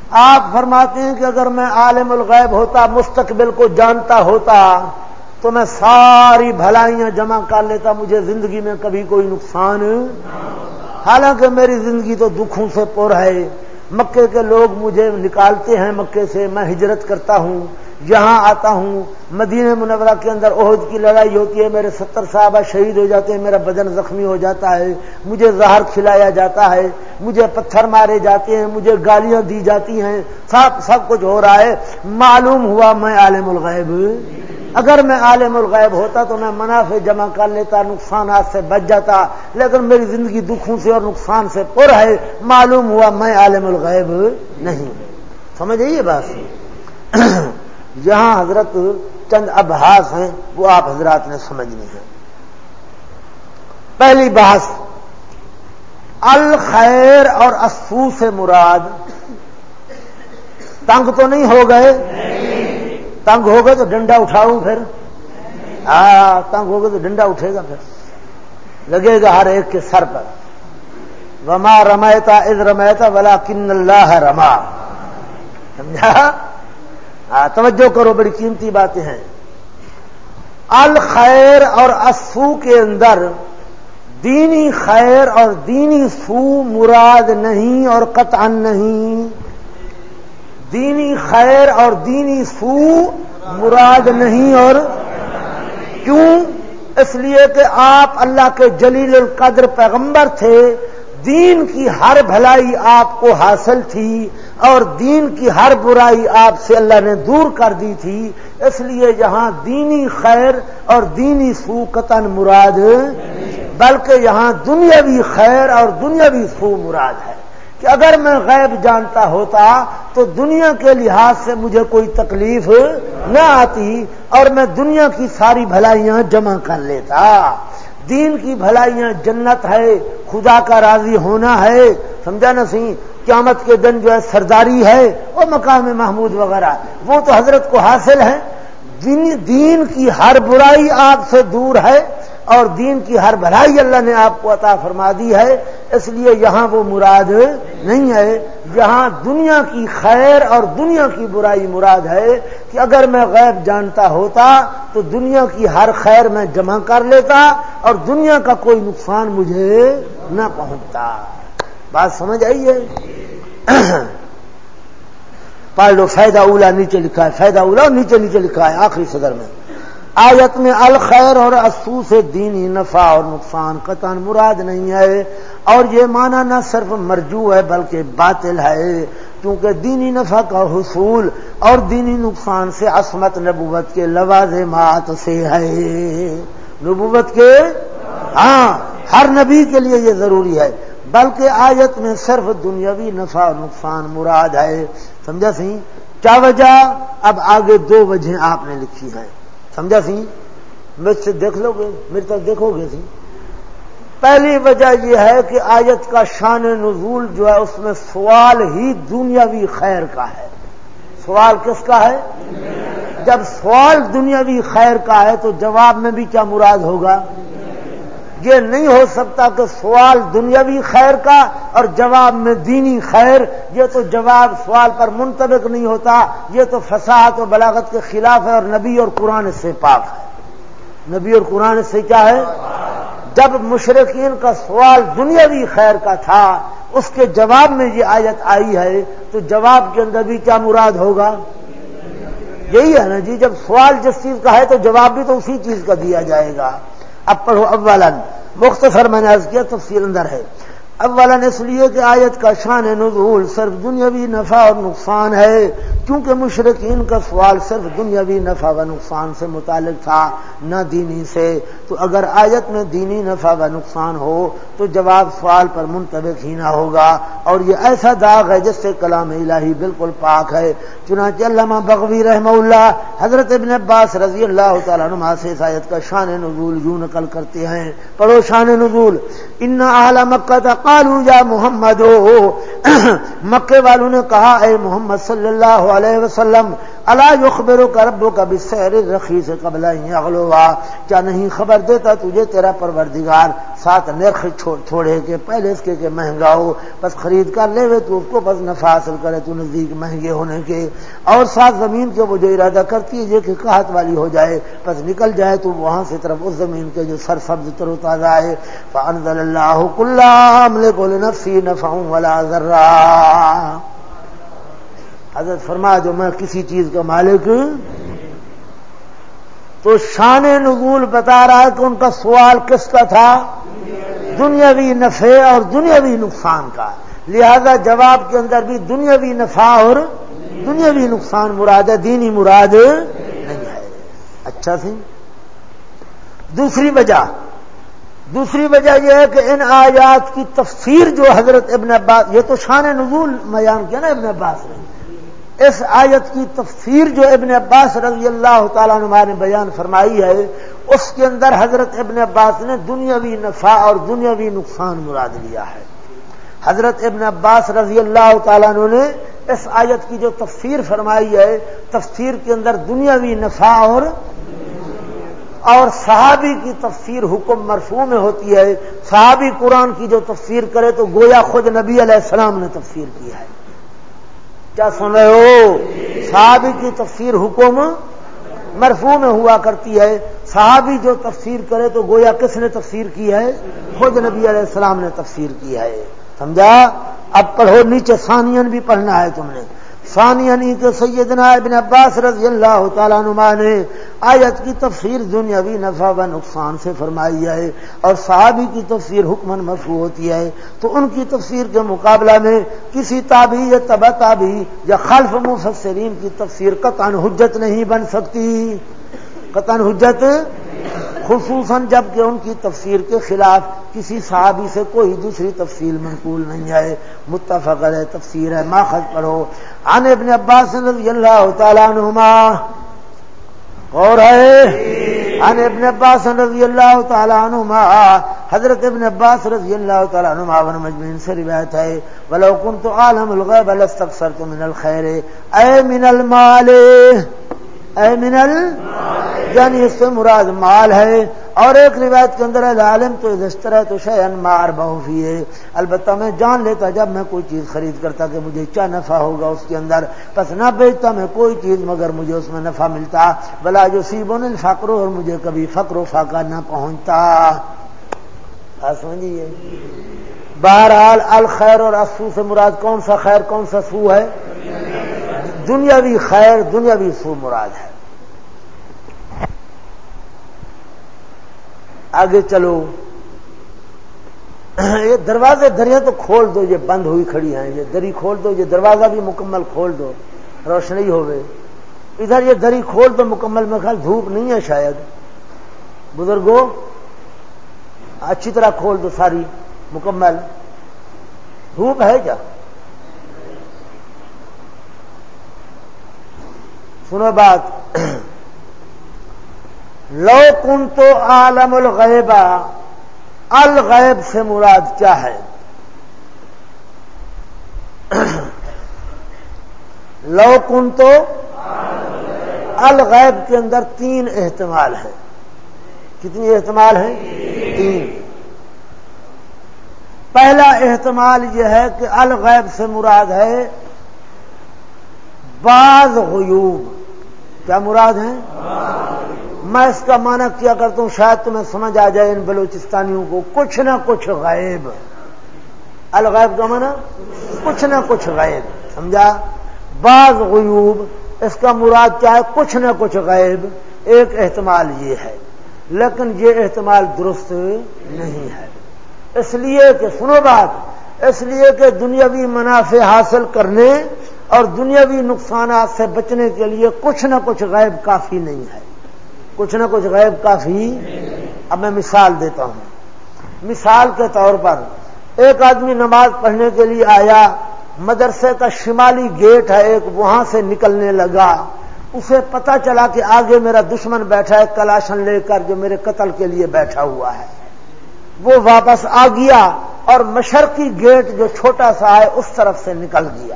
Speaker 1: آپ فرماتے ہیں کہ اگر میں عالم الغیب ہوتا، مستقبل کو جانتا ہوتا، تو میں ساری بھلائیاں جمع کر لیتا، مجھے زندگی میں کبھی کوئی نقصان حالانکہ میری زندگی تو دکھوں سے پور ہے۔ مکے کے لوگ مجھے نکالتے ہیں مکے سے میں ہجرت کرتا ہوں، یہاں آتا ہوں۔ مدینہ منورہ کے اندر عہد کی لڑائی ہوتی ہے، میرے ستر صحابہ شہید ہو جاتے ہیں، میرا بدن زخمی ہو جاتا ہے، مجھے زہر کھلایا جاتا ہے، مجھے پتھر مارے جاتے ہیں، مجھے گالیاں دی جاتی ہیں، سب سب کچھ ہو رہا ہے۔ معلوم ہوا میں عالم الغیب۔ اگر میں عالم الغیب ہوتا تو میں منافع جمع کر لیتا، نقصانات سے بچ جاتا، لیکن میری زندگی دکھوں سے اور نقصان سے پر ہے، معلوم ہوا میں عالم الغیب نہیں۔ سمجھ یہ بات؟ یہاں حضرت چند ابحاس ہیں، وہ آپ حضرات نے سمجھنی ہے پہلی بحث، الخیر اور اسو سے مراد تنگ تو نہیں ہو گئے؟ تنگ ہو گئے تو ڈنڈا اٹھاؤں پھر۔ ہاں تنگ ہو گئے تو ڈنڈا اٹھے گا پھر۔ لگے گا ہر ایک کے سر پر۔ وما رمیتا از رمیتا ولا کن اللہ رما سمجھا؟ ہاں توجہ کرو، بڑی قیمتی باتیں ہیں۔ الخیر اور اسو کے اندر دینی خیر اور دینی سو مراد نہیں اور قطعا نہیں۔ دینی خیر اور دینی سو مراد نہیں اور کیوں؟ اس لیے کہ آپ اللہ کے جلیل القدر پیغمبر تھے، دین کی ہر بھلائی آپ کو حاصل تھی اور دین کی ہر برائی آپ سے اللہ نے دور کر دی تھی۔ اس لیے یہاں دینی خیر اور دینی سو قطن مراد بلکہ یہاں دنیاوی خیر اور دنیاوی سو مراد ہے۔ کہ اگر میں غیب جانتا ہوتا تو دنیا کے لحاظ سے مجھے کوئی تکلیف نہ آتی اور میں دنیا کی ساری بھلائیاں جمع کر لیتا۔ دین کی بھلائیاں جنت ہے، خدا کا راضی ہونا ہے۔ سمجھا نا سی قیامت کے دن جو ہے سرداری ہے وہ مقام محمود وغیرہ۔ وہ تو حضرت کو حاصل ہے۔ دین کی ہر برائی آپ سے دور ہے۔ اور دین کی ہر بھلائی اللہ نے آپ کو عطا فرما دی ہے، اس لیے یہاں وہ مراد نہیں ہے۔ یہاں دنیا کی خیر اور دنیا کی برائی مراد ہے کہ اگر میں غیب جانتا ہوتا تو دنیا کی ہر خیر میں جمع کر لیتا اور دنیا کا کوئی نقصان مجھے نہ پہنچتا۔ بات سمجھ آئی ہے؟ پڑھ لو، فائدہ اولا نیچے لکھا ہے، فائدہ اولا نیچے نیچے لکھا ہے، آخری صدر میں۔ آیت میں الخیر اور اسو سے دینی نفع اور نقصان قطن مراد نہیں ہے اور یہ معنی نہ صرف مرجو ہے بلکہ باطل ہے کیونکہ دینی نفع کا حصول اور دینی نقصان سے عصمت نبوت کے لوازمات سے ہے۔ نبوت کے؟ ہاں ہر نبی کے لیے یہ ضروری ہے، بلکہ آیت میں صرف دنیاوی نفع اور نقصان مراد ہے۔ سمجھا سی کیا وجہ؟ اب آگے دو وجہ آپ نے لکھی ہیں۔ سمجھا سی؟ مجھ سے دیکھ لو گے میری طرف دیکھو گے سی۔ پہلی وجہ یہ ہے کہ آیت کا شان نزول جو ہے، اس میں سوال ہی دنیاوی خیر کا ہے۔ سوال کس کا ہے؟ جب سوال دنیاوی خیر کا ہے تو جواب میں بھی کیا مراد ہوگا؟ یہ نہیں ہو سکتا کہ سوال دنیاوی خیر کا اور جواب میں دینی خیر، یہ تو جواب سوال پر منطبق نہیں ہوتا، یہ تو فساحت و بلاغت کے خلاف ہے اور نبی اور قرآن سے پاک ہے۔ نبی اور قرآن سے کیا ہے؟ جب مشرقین کا سوال دنیاوی خیر کا تھا، اس کے جواب میں یہ آیت آئی ہے، تو جواب کے اندر بھی کیا مراد ہوگا؟ یہی ہے نا جی جب سوال جس چیز کا ہے تو جواب بھی تو اسی چیز کا دیا جائے گا۔ اب پڑھو اولا۔ مختصر میں نے عرض کیا، تفصیل اندر ہے۔ اولا اس لیے کہ آیت کا شان نزول صرف دنیاوی نفع اور نقصان ہے، کیونکہ مشرقین کا سوال صرف دنیاوی نفع و نقصان سے متعلق تھا، نہ دینی سے۔ تو اگر آیت میں دینی نفع و نقصان ہو، تو جواب سوال پر منتبق ہی نہ ہوگا۔ اور یہ ایسا داغ ہے جس سے کلام الہی بالکل پاک ہے۔ چنانچہ علامہ بغوی رحمہ اللہ حضرت ابن عباس رضی اللہ تعالیٰ نما سے اس آیت کا شان نزول یوں نقل کرتے ہیں۔ پڑھو شان نزول۔ ان اعلی مکہ قالو یا محمد مکے والوں نے کہا، اے محمد صلی اللہ علیہ وسلم اللہ یخبرو کا ربو کا سیر رخی سے قبل اغلوا کیا نہیں خبر دیتا تجھے تیرا پروردگار. سات نرخ چھوڑے کے، پہلے اس کے کہ مہنگا ہو. بس خرید کر لے ہوئے تو اس کو، بس نفع حاصل کرے تو نزدیک مہنگے ہونے کے. اور سات زمین کے وہ جو ارادہ کرتی ہے جو کہ کہت والی ہو جائے. بس نکل جائے تو وہاں سے طرف اس زمین کے جو سر سبز تر تازہ ہے. فانزل اللہ کلام لے کو نفسی نفعوں والا ذرا حضرت فرما جو میں کسی چیز کا مالک تو شان نزول بتا رہا ہے کہ ان کا سوال کس کا تھا؟ دنیاوی نفع اور دنیاوی نقصان کا۔ لہذا جواب کے اندر بھی دنیاوی نفع اور دنیاوی نقصان مراد ہے، دینی مراد نہیں ہے۔ اچھا سی۔ دوسری وجہ دوسری وجہ یہ ہے کہ ان آیات کی تفسیر جو حضرت ابن عباس، یہ تو شان نزول میان کیا نا ابن عباس نے؟ اس آیت کی تفسیر جو ابن عباس رضی اللہ تعالیٰ نما نے بیان فرمائی ہے، اس کے اندر حضرت ابن عباس نے دنیاوی نفع اور دنیاوی نقصان مراد لیا ہے۔ حضرت ابن عباس رضی اللہ تعالیٰ نے اس آیت کی جو تفسیر فرمائی ہے، تفسیر کے اندر دنیاوی نفع اور اور صحابی کی تفسیر حکم مرفوع میں ہوتی ہے۔ صحابی قرآن کی جو تفسیر کرے تو گویا خود نبی علیہ السلام نے تفسیر کی ہے۔ کیا سن رہے ہو؟ صحابی کی تفسیر حکم مرفوع میں ہوا کرتی ہے۔ صحابی جو تفسیر کرے تو گویا کس نے تفسیر کی ہے؟ خود نبی علیہ السلام نے تفسیر کی ہے۔ سمجھا؟ اب پڑھو، نیچے سانین بھی پڑھنا ہے تم نے۔ ثانیانی کے سیدنا ابن عباس رضی اللہ تعالیٰ نما نے آیت کی تفسیر دنیاوی نفع و نقصان سے فرمائی ہے اور صحابی کی تفسیر حکمن مفو ہوتی ہے تو ان کی تفسیر کے مقابلہ میں کسی تابی یا تبا تابی یا خلف مفسرین کی تفسیر قطن حجت نہیں بن سکتی۔ قطن حجت خصوصاً جبکہ ان کی تفسیر کے خلاف کسی صحابی سے کوئی دوسری تفصیل منقول نہیں ہے متفق تفسیر ہے، ماخذ پڑھو۔ عن ابن عباس رضی اللہ تعالیٰ عنہما، اور ہے ان ابن عباس رضی اللہ تعالیٰ عنہما، حضرت ابن عباس رضی اللہ تعالیٰ عنہما ون مجمعین سے روایت ہے۔ ولو کنت عالم الغیب لستکثرت من الخیر اے من المال اے من یعنی اس سے مراد مال ہے، اور ایک روایت کے اندر عالم تو اس طرح تو شہن مار بہوفی ہے البتہ میں جان لیتا جب میں کوئی چیز خرید کرتا کہ مجھے کیا نفع ہوگا اس کے اندر بس نہ بیچتا میں کوئی چیز مگر مجھے اس میں نفع ملتا۔ بلا جو سیبون الفقر، اور مجھے کبھی فقر و فاقہ نہ پہنچتا۔ سمجھیے؟ بہرحال، الخیر اور اسو سے مراد کون سا خیر، کون سا سو ہے؟ دنیاوی خیر، دنیاوی سو مراد ہے۔ آگے چلو۔ یہ دروازے دریا تو کھول دو، یہ بند ہوئی کھڑی ہیں۔ یہ دری کھول دو، یہ دروازہ بھی مکمل کھول دو۔ روشنی ہوگی ادھر یہ دری کھول دو، مکمل میں خیال دھوپ نہیں ہے شاید۔ بزرگوں اچھی طرح کھول دو ساری، مکمل۔ دھوپ ہے کیا؟ سنو بات۔ لو کن تو عالم الغیبا الغیب سے مراد کیا ہے؟ لو کن تو الغیب کے اندر تین احتمال ہیں۔ کتنی احتمال ہیں؟ تین۔ پہلا احتمال یہ ہے کہ الغیب سے مراد ہے بعض غیوب۔ کیا مراد ہے میں اس کا معنی کیا کرتا ہوں؟ شاید تمہیں سمجھ آ جائے ان بلوچستانیوں کو کچھ نہ کچھ غائب۔ الغیب کا معنی؟ کچھ نہ کچھ غائب۔ سمجھا؟ بعض غیوب اس کا مراد کیا ہے؟ کچھ نہ کچھ غائب۔ ایک احتمال یہ ہے۔ لیکن یہ احتمال درست نہیں ہے۔ اس لیے کہ سنو بات، اس لیے کہ دنیاوی منافع حاصل کرنے اور دنیاوی نقصانات سے بچنے کے لیے کچھ نہ کچھ غائب کافی نہیں ہے۔ کچھ نہ کچھ غیب کافی اب میں مثال دیتا ہوں۔ مثال کے طور پر ایک آدمی نماز پڑھنے کے لیے آیا، مدرسے کا شمالی گیٹ ہے، ایک وہاں سے نکلنے لگا۔ اسے پتا چلا کہ آگے میرا دشمن بیٹھا ہے، کلاشن لے کر جو میرے قتل کے لیے بیٹھا ہوا ہے۔ وہ واپس آ گیا اور مشرقی گیٹ جو چھوٹا سا ہے، اس طرف سے نکل گیا۔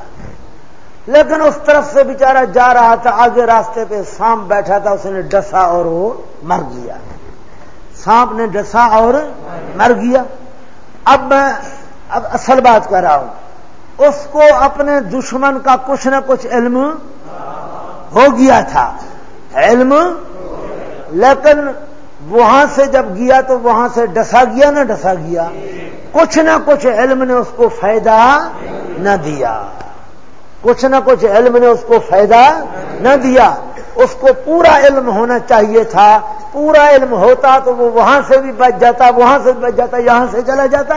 Speaker 1: لیکن اس طرف سے بےچارا جا رہا تھا، آگے راستے پہ سانپ بیٹھا تھا، اس نے ڈسا اور وہ مر گیا۔ سانپ نے ڈسا اور مر گیا۔ اب میں، اب اصل بات کر رہا ہوں۔ اس کو اپنے دشمن کا کچھ نہ کچھ علم ہو گیا تھا۔ علم، لیکن وہاں سے جب گیا تو وہاں سے ڈسا گیا نہ ڈسا گیا۔ کچھ نہ کچھ علم نے اس کو فائدہ نہ دیا۔ کچھ نہ کچھ علم نے اس کو فائدہ نہ دیا۔ اس کو پورا علم ہونا چاہیے تھا۔ پورا علم ہوتا تو وہ وہاں سے بھی بچ جاتا، وہاں سے بچ جاتا، یہاں سے چلا جاتا۔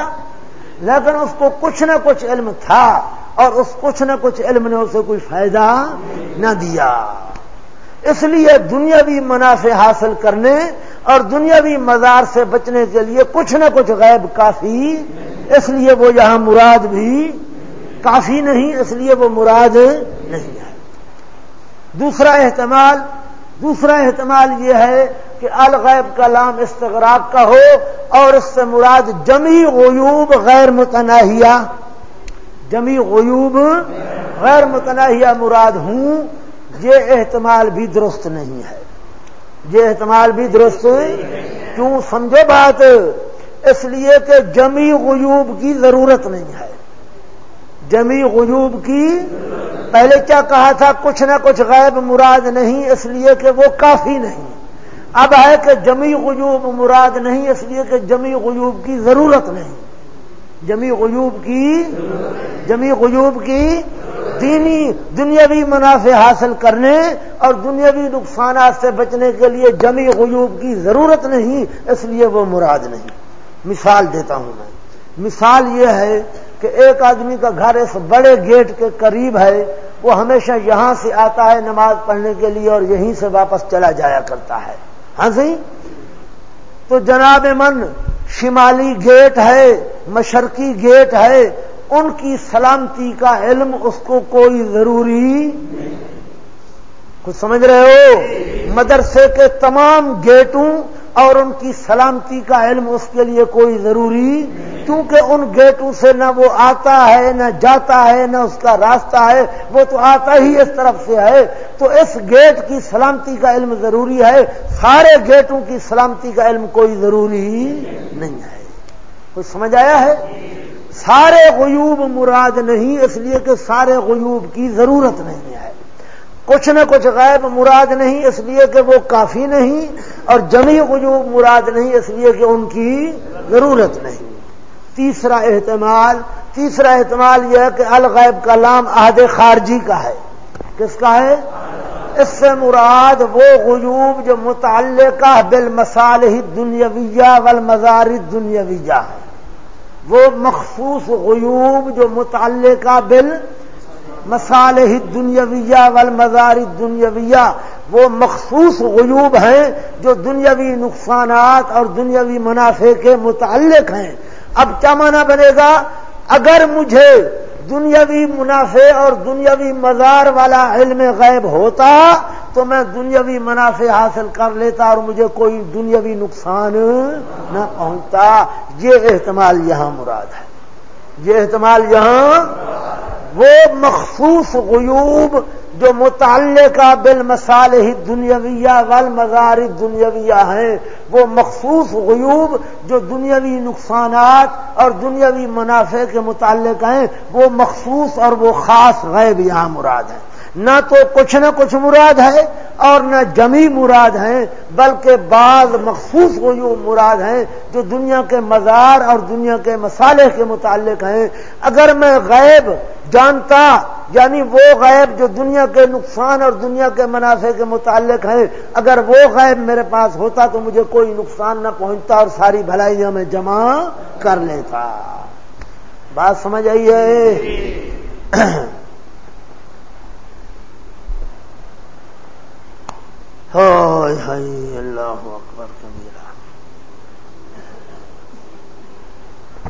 Speaker 1: لیکن اس کو کچھ نہ کچھ علم تھا اور اس کچھ نہ کچھ علم نے اسے کوئی فائدہ نہ دیا۔ اس لیے دنیاوی منافع حاصل کرنے اور دنیاوی مزار سے بچنے کے لیے کچھ نہ کچھ غیب کافی۔ اس لیے وہ یہاں مراد بھی کافی نہیں، اس لیے وہ مراد نہیں ہے۔ دوسرا احتمال دوسرا احتمال یہ ہے کہ الغیب کا لام استغراق کا ہو اور اس سے مراد جمی غیوب غیر متناہیہ۔ جمی غیوب غیر متناہیہ مراد ہوں، یہ احتمال بھی درست نہیں ہے۔ یہ احتمال بھی درست کیوں؟ سمجھو بات، اس لیے کہ جمی غیوب کی ضرورت نہیں ہے۔ جمی غیوب کی پہلے کیا کہا تھا؟ کچھ نہ کچھ غیب مراد نہیں، اس لیے کہ وہ کافی نہیں۔ اب ہے کہ جمی غیوب مراد نہیں، اس لیے کہ جمی غیوب کی ضرورت نہیں۔ جمی غیوب کی جمی غیوب کی دینی، دنیاوی منافع حاصل کرنے اور دنیاوی نقصانات سے بچنے کے لیے جمی غیوب کی ضرورت نہیں، اس لیے وہ مراد نہیں۔ مثال دیتا ہوں میں۔ مثال یہ ہے کہ ایک آدمی کا گھر اس بڑے گیٹ کے قریب ہے، وہ ہمیشہ یہاں سے آتا ہے نماز پڑھنے کے لیے اور یہیں سے واپس چلا جایا کرتا ہے۔ ہاں سی تو جناب من، شمالی گیٹ ہے، مشرقی گیٹ ہے، ان کی سلامتی کا علم اس کو کوئی ضروری کچھ سمجھ رہے ہو؟ مدرسے کے تمام گیٹوں اور ان کی سلامتی کا علم اس کے لیے کوئی ضروری کیونکہ ان گیٹوں سے نہ وہ آتا ہے، نہ جاتا ہے، نہ اس کا راستہ ہے، وہ تو آتا ہی اس طرف سے ہے۔ تو اس گیٹ کی سلامتی کا علم ضروری ہے۔ سارے گیٹوں کی سلامتی کا علم کوئی ضروری نہیں ہے۔ کچھ سمجھ آیا ہے؟ سارے غیوب مراد نہیں، اس لیے کہ سارے غیوب کی ضرورت نہیں ہے۔ کچھ نہ کچھ غائب مراد نہیں، اس لیے کہ وہ کافی نہیں، اور جمی غیوب مراد نہیں، اس لیے کہ ان کی ضرورت نہیں۔ تیسرا احتمال تیسرا احتمال یہ ہے کہ الغیب کا لام عہد خارجی کا ہے۔ کس کا ہے؟ اس سے مراد وہ غیوب جو متعلقہ بالمصالح دنیاویہ والمزار دنیاویہ ہے۔ وہ مخصوص غیوب جو متعلقہ بل مسالح دنیاویہ والمزار دنیاویہ وہ مخصوص غیوب ہیں جو دنیاوی نقصانات اور دنیاوی منافع کے متعلق ہیں۔ اب کیا مانا بنے گا؟ اگر مجھے دنیاوی منافع اور دنیاوی مزار والا علم غیب ہوتا تو میں دنیاوی منافع حاصل کر لیتا اور مجھے کوئی دنیاوی نقصان نہ پہنچتا۔ یہ احتمال یہاں مراد ہے۔ یہ احتمال یہاں وہ مخصوص غیوب جو متعلقہ بالمصالح دنیاویہ والمزار دنیاویہ ہیں، وہ مخصوص غیوب جو دنیاوی نقصانات اور دنیاوی منافع کے متعلق ہیں، وہ مخصوص اور وہ خاص غیب یہاں مراد ہے نہ تو کچھ نہ کچھ مراد ہے اور نہ جمی مراد ہیں بلکہ بعض مخصوص غیوب مراد ہیں جو دنیا کے مزار اور دنیا کے مسالے کے متعلق ہیں۔ اگر میں غیب جانتا یعنی وہ غیب جو دنیا کے نقصان اور دنیا کے منافع کے متعلق ہیں اگر وہ غیب میرے پاس ہوتا تو مجھے کوئی نقصان نہ پہنچتا اور ساری بھلائیاں میں جمع کر لیتا۔ بات سمجھ اللہ اکبر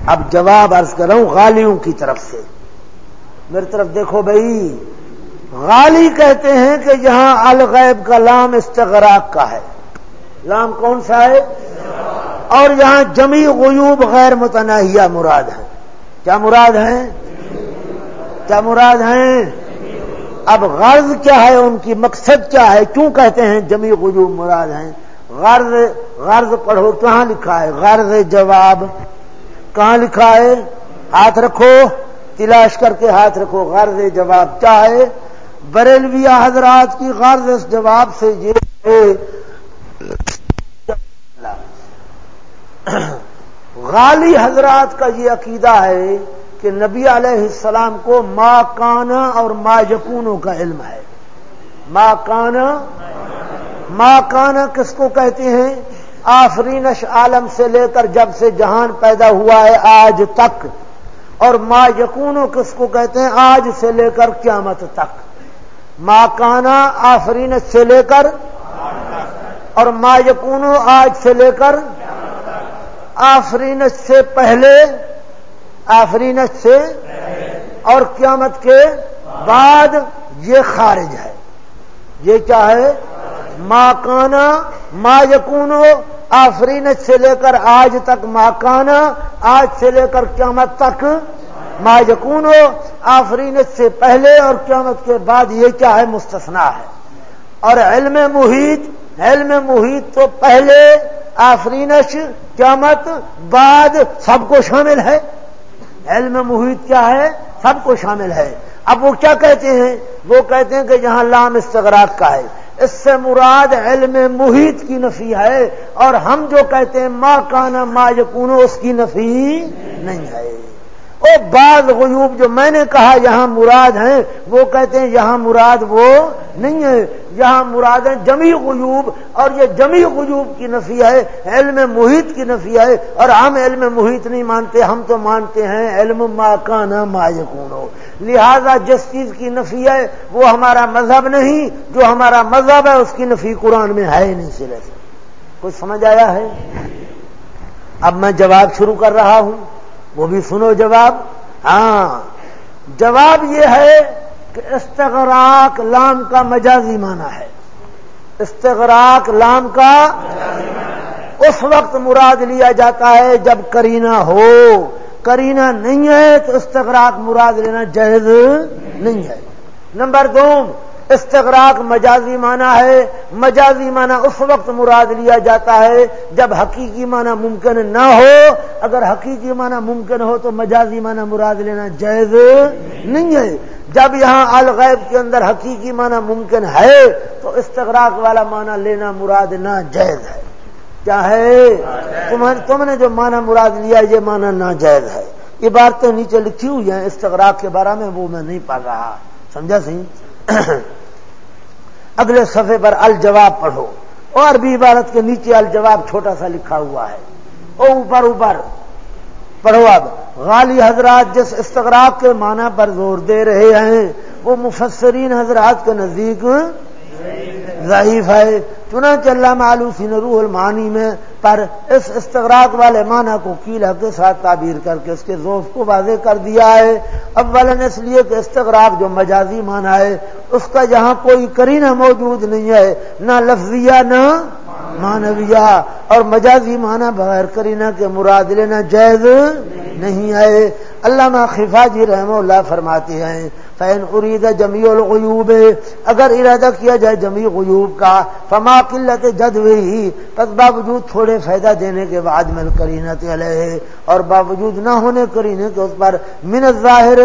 Speaker 1: اب جواب عرض کر رہا ہوں غالیوں کی طرف سے۔ میری طرف دیکھو بھائی، غالی کہتے ہیں کہ یہاں الغیب کا لام استغراق کا ہے۔ لام کون سا ہے؟ اور یہاں جمی غیوب غیر متناہیہ مراد ہے۔ کیا مراد ہے کیا مراد ہیں؟ اب غرض کیا ہے ان کی مقصد کیا ہے کیوں کہتے ہیں جمی غجوب مراد ہیں غرض غرض پڑھو کہاں لکھا ہے غرض جواب کہاں لکھا ہے ہاتھ رکھو تلاش کر کے ہاتھ رکھو غرض جواب کیا ہے بریلویا حضرات کی غرض اس جواب سے یہ غالی حضرات کا یہ عقیدہ ہے کہ نبی علیہ السلام کو ما کانا اور ما یقونوں کا علم ہے۔ ما کانا ما کانا کس کو کہتے ہیں؟ آفرینش عالم سے لے کر جب سے جہان پیدا ہوا ہے آج تک۔ اور ما یقونوں کس کو کہتے ہیں؟ آج سے لے کر قیامت تک۔ ما کانا آفرینش سے لے کر۔ اور ما یقونوں آج سے لے کر۔ آفرینش سے پہلے۔ آفرینت سے اور قیامت کے بعد یہ خارج ہے۔ یہ کیا ہے؟ ماں کانا ما یقونو آفرینت سے لے کر آج تک ماں کانا آج سے لے کر قیامت تک ما یقونو آفرینت سے پہلے اور قیامت کے بعد یہ کیا ہے؟ مستثنا ہے۔ اور علم محیط علم محیط تو پہلے، آفرینش، قیامت بعد سب کو شامل ہے۔ علم محیط کیا ہے؟ سب کو شامل ہے۔ اب وہ کیا کہتے ہیں؟ وہ کہتے ہیں کہ جہاں لام استغراق کا ہے۔ اس سے مراد علم محیط کی نفی ہے۔ اور ہم جو کہتے ہیں ماں کانا ما یقونو اس کی نفی نہیں ہے۔ او بعض غیوب جو میں نے کہا، یہاں مراد ہیں، وہ کہتے ہیں یہاں مراد وہ نہیں ہے۔ یہاں مراد ہیں جمی غیوب اور یہ جمی غیوب کی نفی ہے، علم محیط کی نفی ہے اور ہم علم محیط نہیں مانتے، ہم تو مانتے ہیں علم ما کانا ما یقونو لہذا جس چیز کی نفی ہے وہ ہمارا مذہب نہیں، جو ہمارا مذہب ہے اس کی نفی قرآن میں ہے نہیں سرے سے کچھ سمجھ آیا ہے؟ اب میں جواب شروع کر رہا ہوں، وہ بھی سنو جواب۔ ہاں جواب یہ ہے کہ استغراق لام کا مجازی مانا ہے۔ استغراق لام کا اس وقت مراد لیا جاتا ہے جب کرینہ ہو۔ کرینا نہیں ہے تو استغراق مراد لینا جائز نہیں ہے۔ نمبر دو استغراق مجازی معنی ہے، مجازی معنی اس وقت مراد لیا جاتا ہے جب حقیقی معنی ممکن نہ ہو۔ اگر حقیقی معنی ممکن ہو تو مجازی معنی مراد لینا جائز نہیں ہے۔ جب یہاں الغیب کے اندر حقیقی معنی ممکن ہے تو استغراق والا معنی لینا مراد نہ جائز ہے۔ کیا ہے؟ تم نے جو معنی مراد لیا یہ معنی نہ جائز ہے۔ یہ باتیں نیچے لکھی ہوئی ہیں، استغراق کے بارے میں وہ میں نہیں پڑھ رہا۔ سمجھا سی اگلے صفحے پر الجواب پڑھو۔ اور بھی عبارت کے نیچے الجواب چھوٹا سا لکھا ہوا ہے۔ او اوپر اوپر۔ پڑھو اب۔ غالی حضرات جس استغراق کے معنی پر زور دے رہے ہیں، وہ مفسرین حضرات کے نزدیک ضعیف ہے۔ چنانچہ اللہ معلوسی نے روح المعانی میں پر اس استغراق والے معنی کو کیلہ کے ساتھ تعبیر کر کے اس کے ذوف کو واضح کر دیا ہے۔ اول اس لیے کہ استغراق جو مجازی معنی ہے، اس کا یہاں کوئی کرینہ موجود نہیں ہے، نہ لفظیہ، نہ مانویہ اور مجازی معنی بغیر کرینہ کے مراد لینا جائز نہیں ہے۔ علامہ خفا جی رحم اللہ فرماتے ہیں فین ارید جمی الغیوب اگر ارادہ کیا جائے جمی غیوب کا، فما قلت جد ہوئی بس باوجود تھوڑے فائدہ دینے کے بعد مل کرینت علیہ اور باوجود نہ ہونے کرینے کے اس پر من ظاہر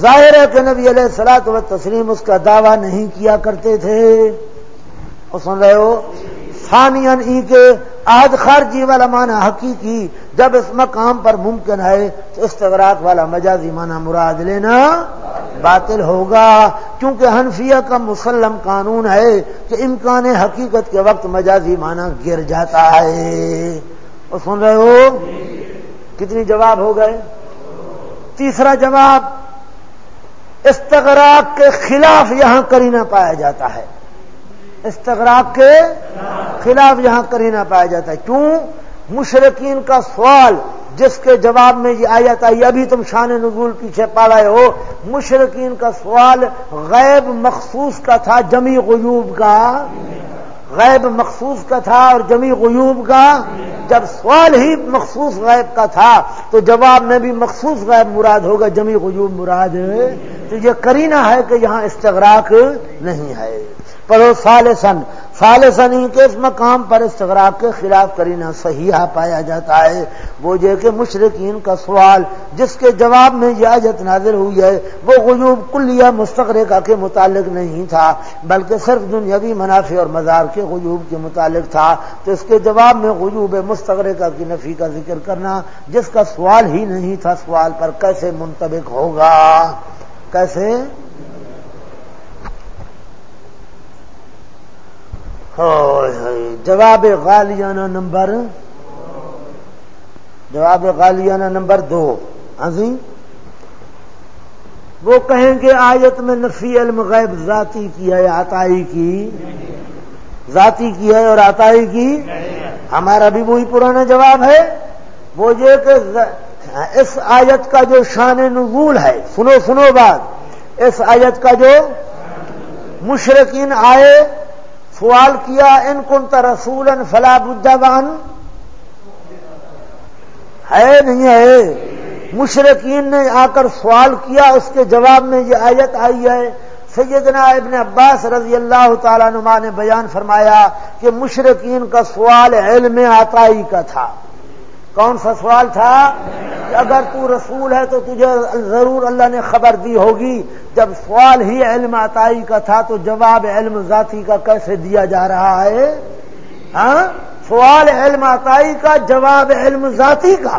Speaker 1: ظاہر ہے کہ نبی علیہ سلاط و تسلیم اس کا دعویٰ نہیں کیا کرتے تھے۔ سن رہے ہو؟ ثانین ای کے آج خارجی والا معنی حقیقی، جب اس مقام پر ممکن ہے تو استغراق والا مجازی معنی مراد لینا باطل ہوگا۔ کیونکہ حنفیہ کا مسلم قانون ہے کہ امکان حقیقت کے وقت مجازی معنی گر جاتا ہے۔ اور سن رہے ہو؟ کتنی جواب ہو گئے؟ تیسرا جواب، استغراق کے خلاف یہاں کرینا پایا جاتا ہے۔ استغراق کے خلاف یہاں کرینا پایا جاتا ہے۔ کیوں؟ مشرقین کا سوال، جس کے جواب میں یہ آیا تھا، یہ ابھی تم شان نزول پیچھے پا رہے ہو مشرقین کا سوال غیب مخصوص کا تھا، جمی غیوب کا۔ غیب مخصوص کا تھا اور جمی غیوب کا۔ جب سوال ہی مخصوص غیب کا تھا، تو جواب میں بھی مخصوص غیب مراد ہوگا، جمی غیوب مراد۔ تو یہ کرینا ہے کہ یہاں استغراق نہیں ہے۔ پڑھو سالسن سالسن ہی کے اس مقام پر استغراق کے خلاف کرینا صحیح پایا جاتا ہے۔ وہ یہ کہ مشرقین کا سوال جس کے جواب میں یہ آجت نازل ہوئی ہے، وہ غیوب کلیہ مستقرقہ کے متعلق نہیں تھا، بلکہ صرف دنیاوی منافع اور مزار کے غیوب کے متعلق تھا۔ تو اس کے جواب میں غیوب مستقرقہ کی نفی کا ذکر کرنا جس کا سوال ہی نہیں تھا، سوال پر کیسے منطبق ہوگا؟ کیسے؟ جواب غالیانہ نمبر۔ جواب غالیانہ نمبر دو۔ ہاں جی؟ وہ کہیں گے آیت میں نفی علم غیب ذاتی کی ہے آتائی کی۔ ذاتی کی ہے اور آتائی کی۔ ہمارا بھی وہی پرانا جواب ہے۔ وہ یہ کہ اس آیت کا جو شان نزول ہے، سنو سنو بات۔ اس آیت کا جو مشرقین آئے سوال کیا، ان کن ترسول فلا بدان ہے نہیں ہے؟ مشرقین نے آ کر سوال کیا، اس کے جواب میں یہ آیت آئی ہے، سیدنا ابن عباس رضی اللہ تعالیٰ نما نے بیان فرمایا کہ مشرقین کا سوال علم آتائی کا تھا۔ کون سا سوال تھا کہ اگر تو رسول ہے تو تجھے ضرور اللہ نے خبر دی ہوگی، جب سوال ہی علم عطائی کا تھا تو جواب علم ذاتی کا کیسے دیا جا رہا ہے؟ ہاں؟ سوال علم عطائی کا، جواب علم ذاتی کا۔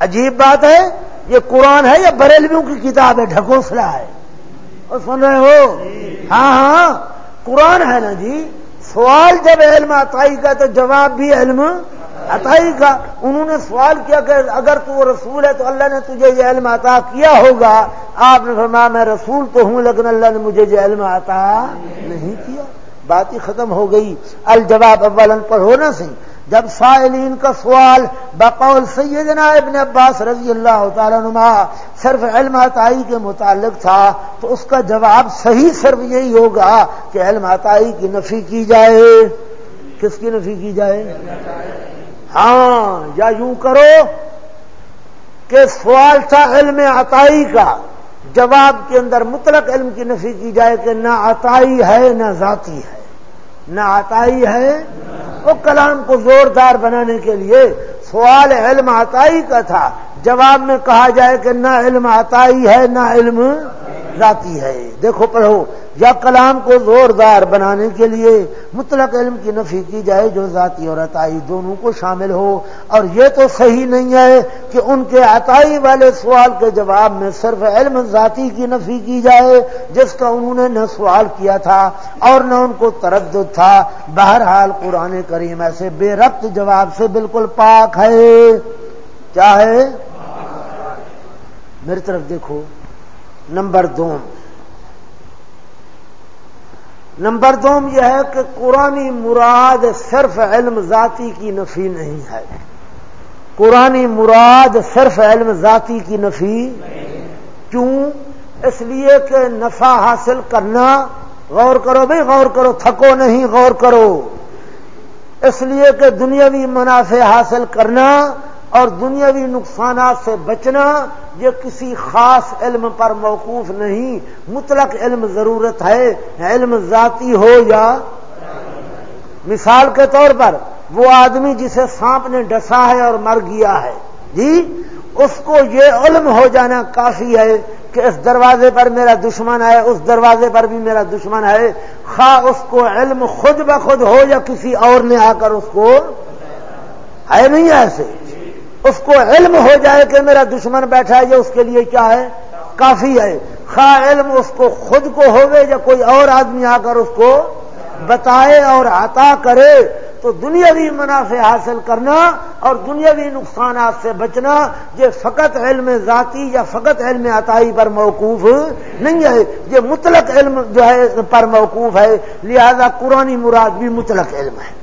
Speaker 1: عجیب بات ہے، یہ قرآن ہے یا بریلویوں کی کتاب ہے؟ ڈھکوسلا ہے۔ اور سن رہے ہو؟ ہاں ہاں قرآن ہے نا جی سوال جب علم عطائی کا تو جواب بھی علم عطائی کا انہوں نے سوال کیا کہ اگر تو وہ رسول ہے تو اللہ نے تجھے یہ علم عطا کیا ہوگا۔ آپ نے فرمایا میں رسول تو ہوں لیکن اللہ نے مجھے یہ علم عطا نہیں کیا۔ بات ہی ختم ہو گئی۔ الجواب اولن پڑھو نہ صحیح۔ جب سائلین کا سوال بقول سیدنا ابن عباس رضی اللہ تعالیٰ نما صرف علم عطائی کے متعلق تھا، تو اس کا جواب صحیح صرف یہی ہوگا کہ علم عطائی کی نفی کی جائے۔ کس کی نفی کی جائے؟ ہاں یا یوں کرو کہ سوال تھا علم عطائی کا، جواب کے اندر مطلق علم کی نفی کی جائے کہ نہ عطائی ہے، نہ ذاتی ہے۔ نہ عطائی ہے وہ کلام کو زوردار بنانے کے لیے سوال علم عطائی کا تھا جواب میں کہا جائے کہ نہ علم عطائی ہے، نہ علم ذاتی ہے۔ دیکھو، پڑھو۔ یا کلام کو زوردار بنانے کے لیے مطلق علم کی نفی کی جائے جو ذاتی اور عطائی دونوں کو شامل ہو۔ اور یہ تو صحیح نہیں ہے کہ ان کے عطائی والے سوال کے جواب میں صرف علم ذاتی کی نفی کی جائے، جس کا انہوں نے نہ سوال کیا تھا اور نہ ان کو تردد تھا۔ بہرحال قرآن کریم ایسے بے ربط جواب سے بالکل پاک ہے۔ کیا ہے؟ میری طرف دیکھو۔ نمبر دو۔ نمبر دوم یہ ہے کہ قرآن مراد صرف علم ذاتی کی نفی نہیں ہے۔ قرآن مراد صرف علم ذاتی کی نفی کیوں؟ اس لیے کہ نفع حاصل کرنا غور کرو بھائی، غور کرو، تھکو نہیں، غور کرو۔ اس لیے کہ دنیاوی منافع حاصل کرنا اور دنیاوی نقصانات سے بچنا یہ کسی خاص علم پر موقوف نہیں۔ مطلق علم ضرورت ہے، علم ذاتی ہو یا مثال کے طور پر وہ آدمی جسے سانپ نے ڈسا ہے اور مر گیا ہے۔ جی اس کو یہ علم ہو جانا کافی ہے کہ اس دروازے پر میرا دشمن ہے، اس دروازے پر بھی میرا دشمن ہے۔ خواہ اس کو علم خود بخود ہو یا کسی اور نے آ کر اس کو، ہے نہیں ایسے؟ اس کو علم ہو جائے کہ میرا دشمن بیٹھا ہے، یہ اس کے لیے کیا ہے؟ کافی ہے۔ خواہ علم اس کو خود کو ہوگے یا کوئی اور آدمی آ کر اس کو بتائے اور عطا کرے، تو دنیاوی منافع حاصل کرنا اور دنیاوی نقصانات سے بچنا، یہ فقط علم ذاتی یا فقط علم عطائی پر موقوف نہیں ہے۔ یہ مطلق علم جو ہے پر موقوف ہے، لہذا قرآن مراد بھی مطلق علم ہے۔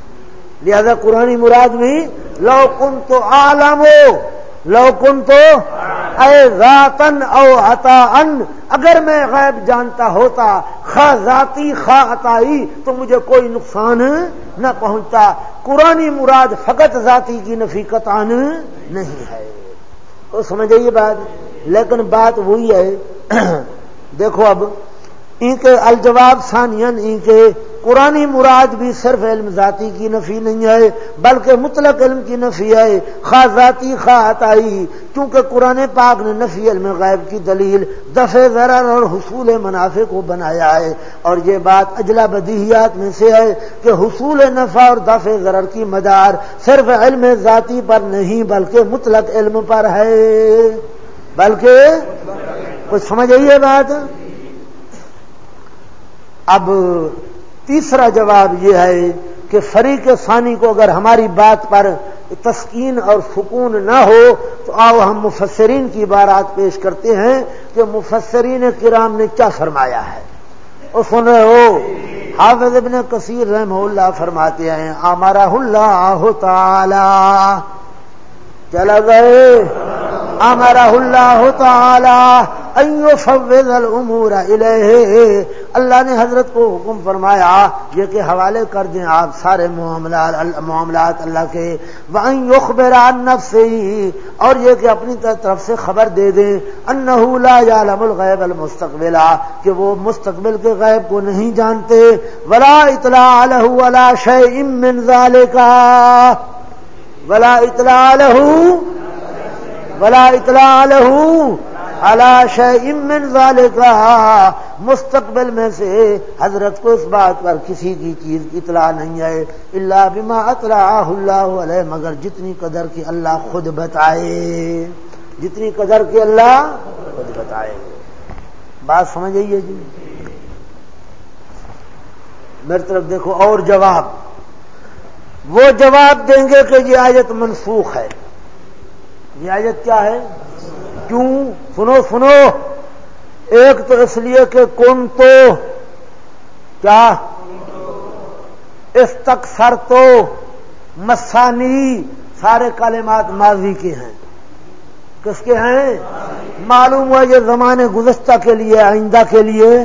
Speaker 1: لہذا قرآن مراد بھی لو کن تو عالم ہو لو کن تو اے ذاتن او عطا ان اگر میں غیب جانتا ہوتا، خا ذاتی، خا عطائی، تو مجھے کوئی نقصان نہ پہنچتا۔ قرآن مراد فقط ذاتی کی نفی قطان نہیں ہے۔ تو سمجھے یہ بات؟ لیکن بات وہی ہے۔ دیکھو اب، ان کے الجواب ثانین ان کے قرآن مراد بھی صرف علم ذاتی کی نفی نہیں ہے، بلکہ مطلق علم کی نفی ہے۔ خواہ ذاتی، خواہ عطائی، کیونکہ قرآن پاک نے نفی علم غیب کی دلیل، دفع ضرر اور حصول منافع کو بنایا ہے۔ اور یہ بات اجلا بدیہیات میں سے ہے کہ حصول نفع اور دفع ضرر کی مدار صرف علم ذاتی پر نہیں، بلکہ مطلق علم پر ہے۔ بلکہ کچھ سمجھ آئیے بات؟ اب تیسرا جواب یہ ہے کہ فریق ثانی کو اگر ہماری بات پر تسکین اور سکون نہ ہو، تو آؤ ہم مفسرین کی بارات پیش کرتے ہیں کہ مفسرین کرام نے کیا فرمایا ہے۔ وہ سن رہے ہو، حافظ ابن کثیر رحم اللہ فرماتے ہیں ہمارا اللہ تعالی۔ چلا گئے۔ امر اللہ تعالی۔ الامور الیہ۔ اللہ نے حضرت کو حکم فرمایا یہ کہ حوالے کر دیں آپ سارے معاملات معاملات اللہ کے۔ وہاں یخبر اور یہ کہ اپنی طرف سے خبر دے دیں۔ انه لا يعلم الغیب المستقبل، کہ وہ مستقبل کے غیب کو نہیں جانتے۔ ولا اطلاع له ولا شيء من ذلك۔ ولا اطلاع له، ولا اطلاع له من ذلك مستقبل میں سے حضرت کو اس بات پر کسی کی چیز کی اطلاع نہیں ہے اللہ بما اطلاع اللہ علیہ، مگر جتنی قدر کی اللہ خود بتائے۔ جتنی قدر کی اللہ خود بتائے۔ بات سمجھ آئیے جی؟ میری طرف دیکھو، اور جواب۔ وہ جواب دیں گے کہ یہ آیت منسوخ ہے۔ یہ آیت کیا ہے؟ کیوں؟ سنو سنو۔ ایک تو اس لیے کہ کون تو؟ کیا؟ اس تک سر تو۔ مسانی سارے کالمات ماضی کے ہیں۔ کس کے ہیں؟ معلوم ہوا یہ زمانے گزشتہ کے لیے، آئندہ کے لیے۔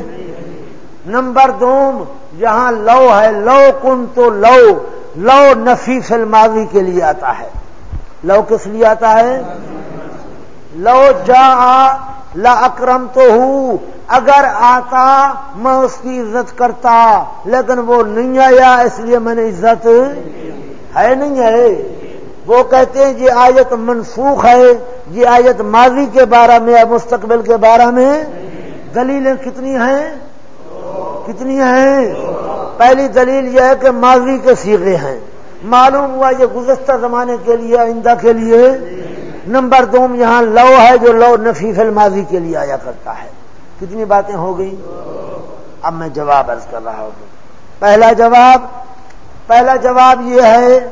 Speaker 1: نمبر دوم جہاں لو ہے۔ لو کن تو لو۔ لو نفی فل ماضی کے لیے آتا ہے۔ لو کس لیے آتا ہے؟ لو جا لا اکرم تو ہوں اگر آتا میں اس کی عزت کرتا، لیکن وہ نہیں آیا، اس لیے میں نے عزت ہے نہیں ہے۔ وہ کہتے ہیں یہ آیت منسوخ ہے، یہ آیت ماضی کے بارے میں یا مستقبل کے بارے میں۔ دلیلیں کتنی ہیں؟ کتنی ہیں؟ پہلی دلیل یہ ہے کہ ماضی کے سیغے ہیں۔ معلوم ہوا یہ گزشتہ زمانے کے لیے، آئندہ کے لیے نمبر دو یہاں لو ہے جو لو نفیف الماضی کے لیے آیا کرتا ہے۔ کتنی باتیں ہو گئی اب میں جواب عرض کر رہا ہوں۔ پہلا جواب پہلا جواب یہ ہے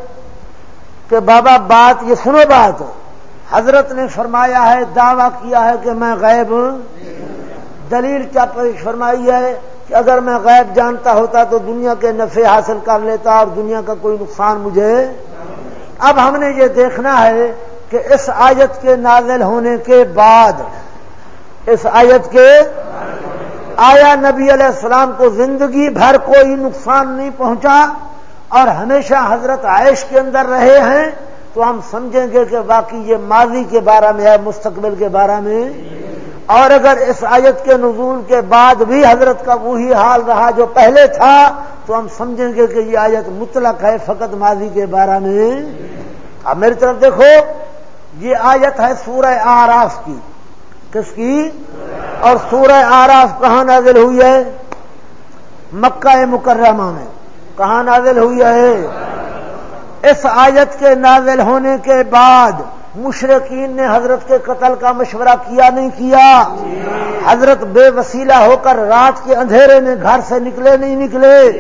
Speaker 1: کہ بابا بات یہ سنو بات۔ حضرت نے فرمایا ہے، دعویٰ کیا ہے کہ میں غیب، دلیل کیا فرمائی ہے کہ اگر میں غیب جانتا ہوتا تو دنیا کے نفع حاصل کر لیتا اور دنیا کا کوئی نقصان مجھے۔ اب ہم نے یہ دیکھنا ہے کہ اس آیت کے نازل ہونے کے بعد، اس آیت کے آیا نبی علیہ السلام کو زندگی بھر کوئی نقصان نہیں پہنچا اور ہمیشہ حضرت عائش کے اندر رہے ہیں، تو ہم سمجھیں گے کہ باقی یہ ماضی کے بارے میں ہے، مستقبل کے بارے میں۔ اور اگر اس آیت کے نزول کے بعد بھی حضرت کا وہی حال رہا جو پہلے تھا، تو ہم سمجھیں گے کہ یہ آیت مطلق ہے فقط ماضی کے بارے میں۔ اب میری طرف دیکھو یہ آیت ہے سورہ آراف کی۔ کس کی؟ اور سورہ آراف کہاں نازل ہوئی ہے؟ مکہ مکرمہ میں۔ کہاں نازل ہوئی ہے؟ اس آیت کے نازل ہونے کے بعد مشرقین نے حضرت کے قتل کا مشورہ کیا نہیں کیا؟ حضرت بے وسیلہ ہو کر رات کے اندھیرے میں گھر سے نکلے نہیں نکلے۔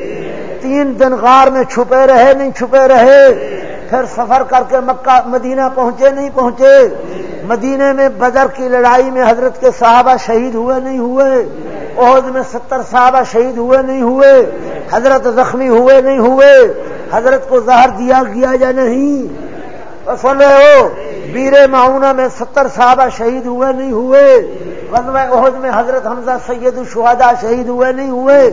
Speaker 1: تین دن غار میں چھپے رہے نہیں چھپے رہے۔ پھر سفر کر کے مکہ، مدینہ پہنچے، نہیں پہنچے؟ مدینے میں بدر کی لڑائی میں حضرت کے صحابہ شہید ہوئے، نہیں ہوئے؟ عہد میں ستر صحابہ شہید ہوئے، نہیں ہوئے؟ حضرت زخمی ہوئے، نہیں ہوئے؟ حضرت کو زہر دیا گیا یا نہیں؟ سن رہے ہو، بیر معاونہ میں ستر صحابہ شہید ہوئے، نہیں ہوئے؟ غزوہ عہد میں حضرت حمزہ سید الشہداء شہید ہوئے، نہیں ہوئے؟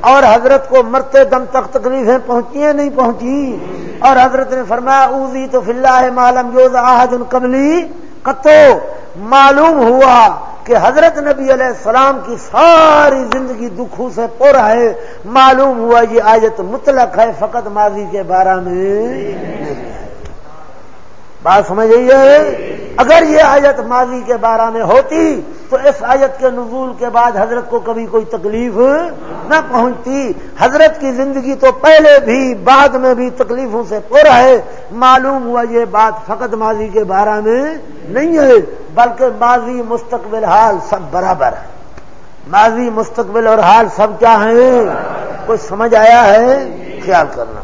Speaker 1: اور حضرت کو مرتے دم تک تکلیفیں پہنچی ہیں، نہیں پہنچی۔ اور حضرت نے فرمایا اوزی تو فی اللہ معلوم یوز آحد قبلی کتو معلوم ہوا کہ حضرت نبی علیہ السلام کی ساری زندگی دکھوں سے پور ہے۔ معلوم ہوا یہ آیت مطلق ہے فقط ماضی کے بارے میں۔ بات سمجھ رہی ہے؟ اگر یہ آیت ماضی کے بارے میں ہوتی، تو اس آیت کے نزول کے بعد حضرت کو کبھی کوئی تکلیف نہ پہنچتی۔ حضرت کی زندگی تو پہلے بھی، بعد میں بھی تکلیفوں سے پر ہے۔ معلوم ہوا یہ بات فقط ماضی کے بارے میں نہیں ہے، بلکہ ماضی مستقبل حال سب برابر ہے۔ ماضی مستقبل اور حال سب کیا ہیں؟ کچھ سمجھ آیا ہے؟ خیال کرنا۔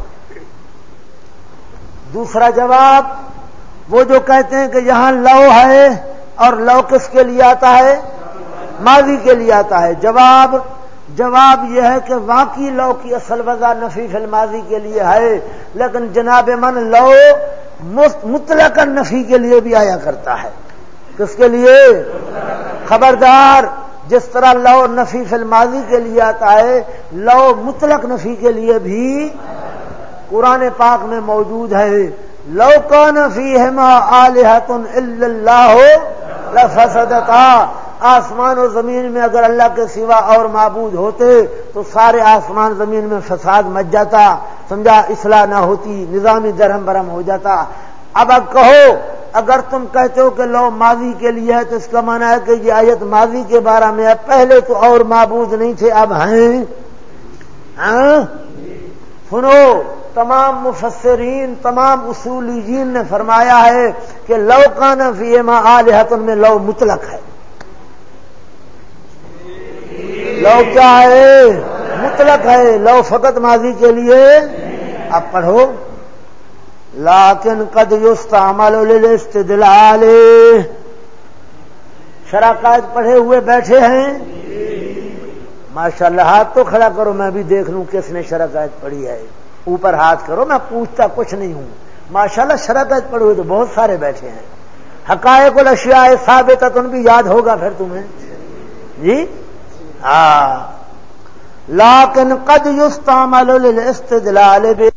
Speaker 1: دوسرا جواب وہ جو کہتے ہیں کہ یہاں لو ہے اور لو کس کے لیے آتا ہے؟ ماضی کے لیے آتا ہے۔ جواب جواب یہ ہے کہ واقعی لو کی اصل وضع نفی فی الماضی کے لیے ہے، لیکن جناب من لو مطلق نفی کے لیے بھی آیا کرتا ہے۔ کس کے لیے؟ خبردار، جس طرح لو نفی فی الماضی کے لیے آتا ہے، لو مطلق نفی کے لیے بھی قرآن پاک میں موجود ہے۔ لوکان فی ہما آلحتن اللہ لفسدتا، آسمان و زمین میں اگر اللہ کے سوا اور معبود ہوتے تو سارے آسمان زمین میں فساد مچ جاتا، سمجھا؟ اصلاح نہ ہوتی نظامی درہم برہم ہو جاتا۔ اب اب کہو، اگر تم کہتے ہو کہ لو ماضی کے لیے ہے تو اس کا معنی ہے کہ یہ آیت ماضی کے بارے میں ہے۔ پہلے تو اور معبود نہیں تھے، اب ہیں۔ ہاں؟ سنو تمام مفسرین، تمام اصولی جین نے فرمایا ہے کہ لو کان فی ما آلحتن میں لو مطلق ہے۔ لو کیا ہے؟ مطلق ہے۔ لو فقط ماضی کے لیے۔ اب پڑھو۔ لاکن قد عمل استدلال شراکت پڑھے ہوئے بیٹھے ہیں۔ ماشاء اللہ ہاتھ تو کھڑا کرو، میں بھی دیکھ لوں کس نے شراکت پڑھی ہے۔ اوپر ہاتھ کرو، میں پوچھتا کچھ نہیں ہوں۔ ماشاءاللہ شرط پڑے ہوئے تو بہت سارے بیٹھے ہیں۔ حقائق الاشیاء ثابت تم بھی یاد ہوگا پھر تمہیں۔ جی؟ ہاں۔ لاکن قد یستعمل للاستدلال بے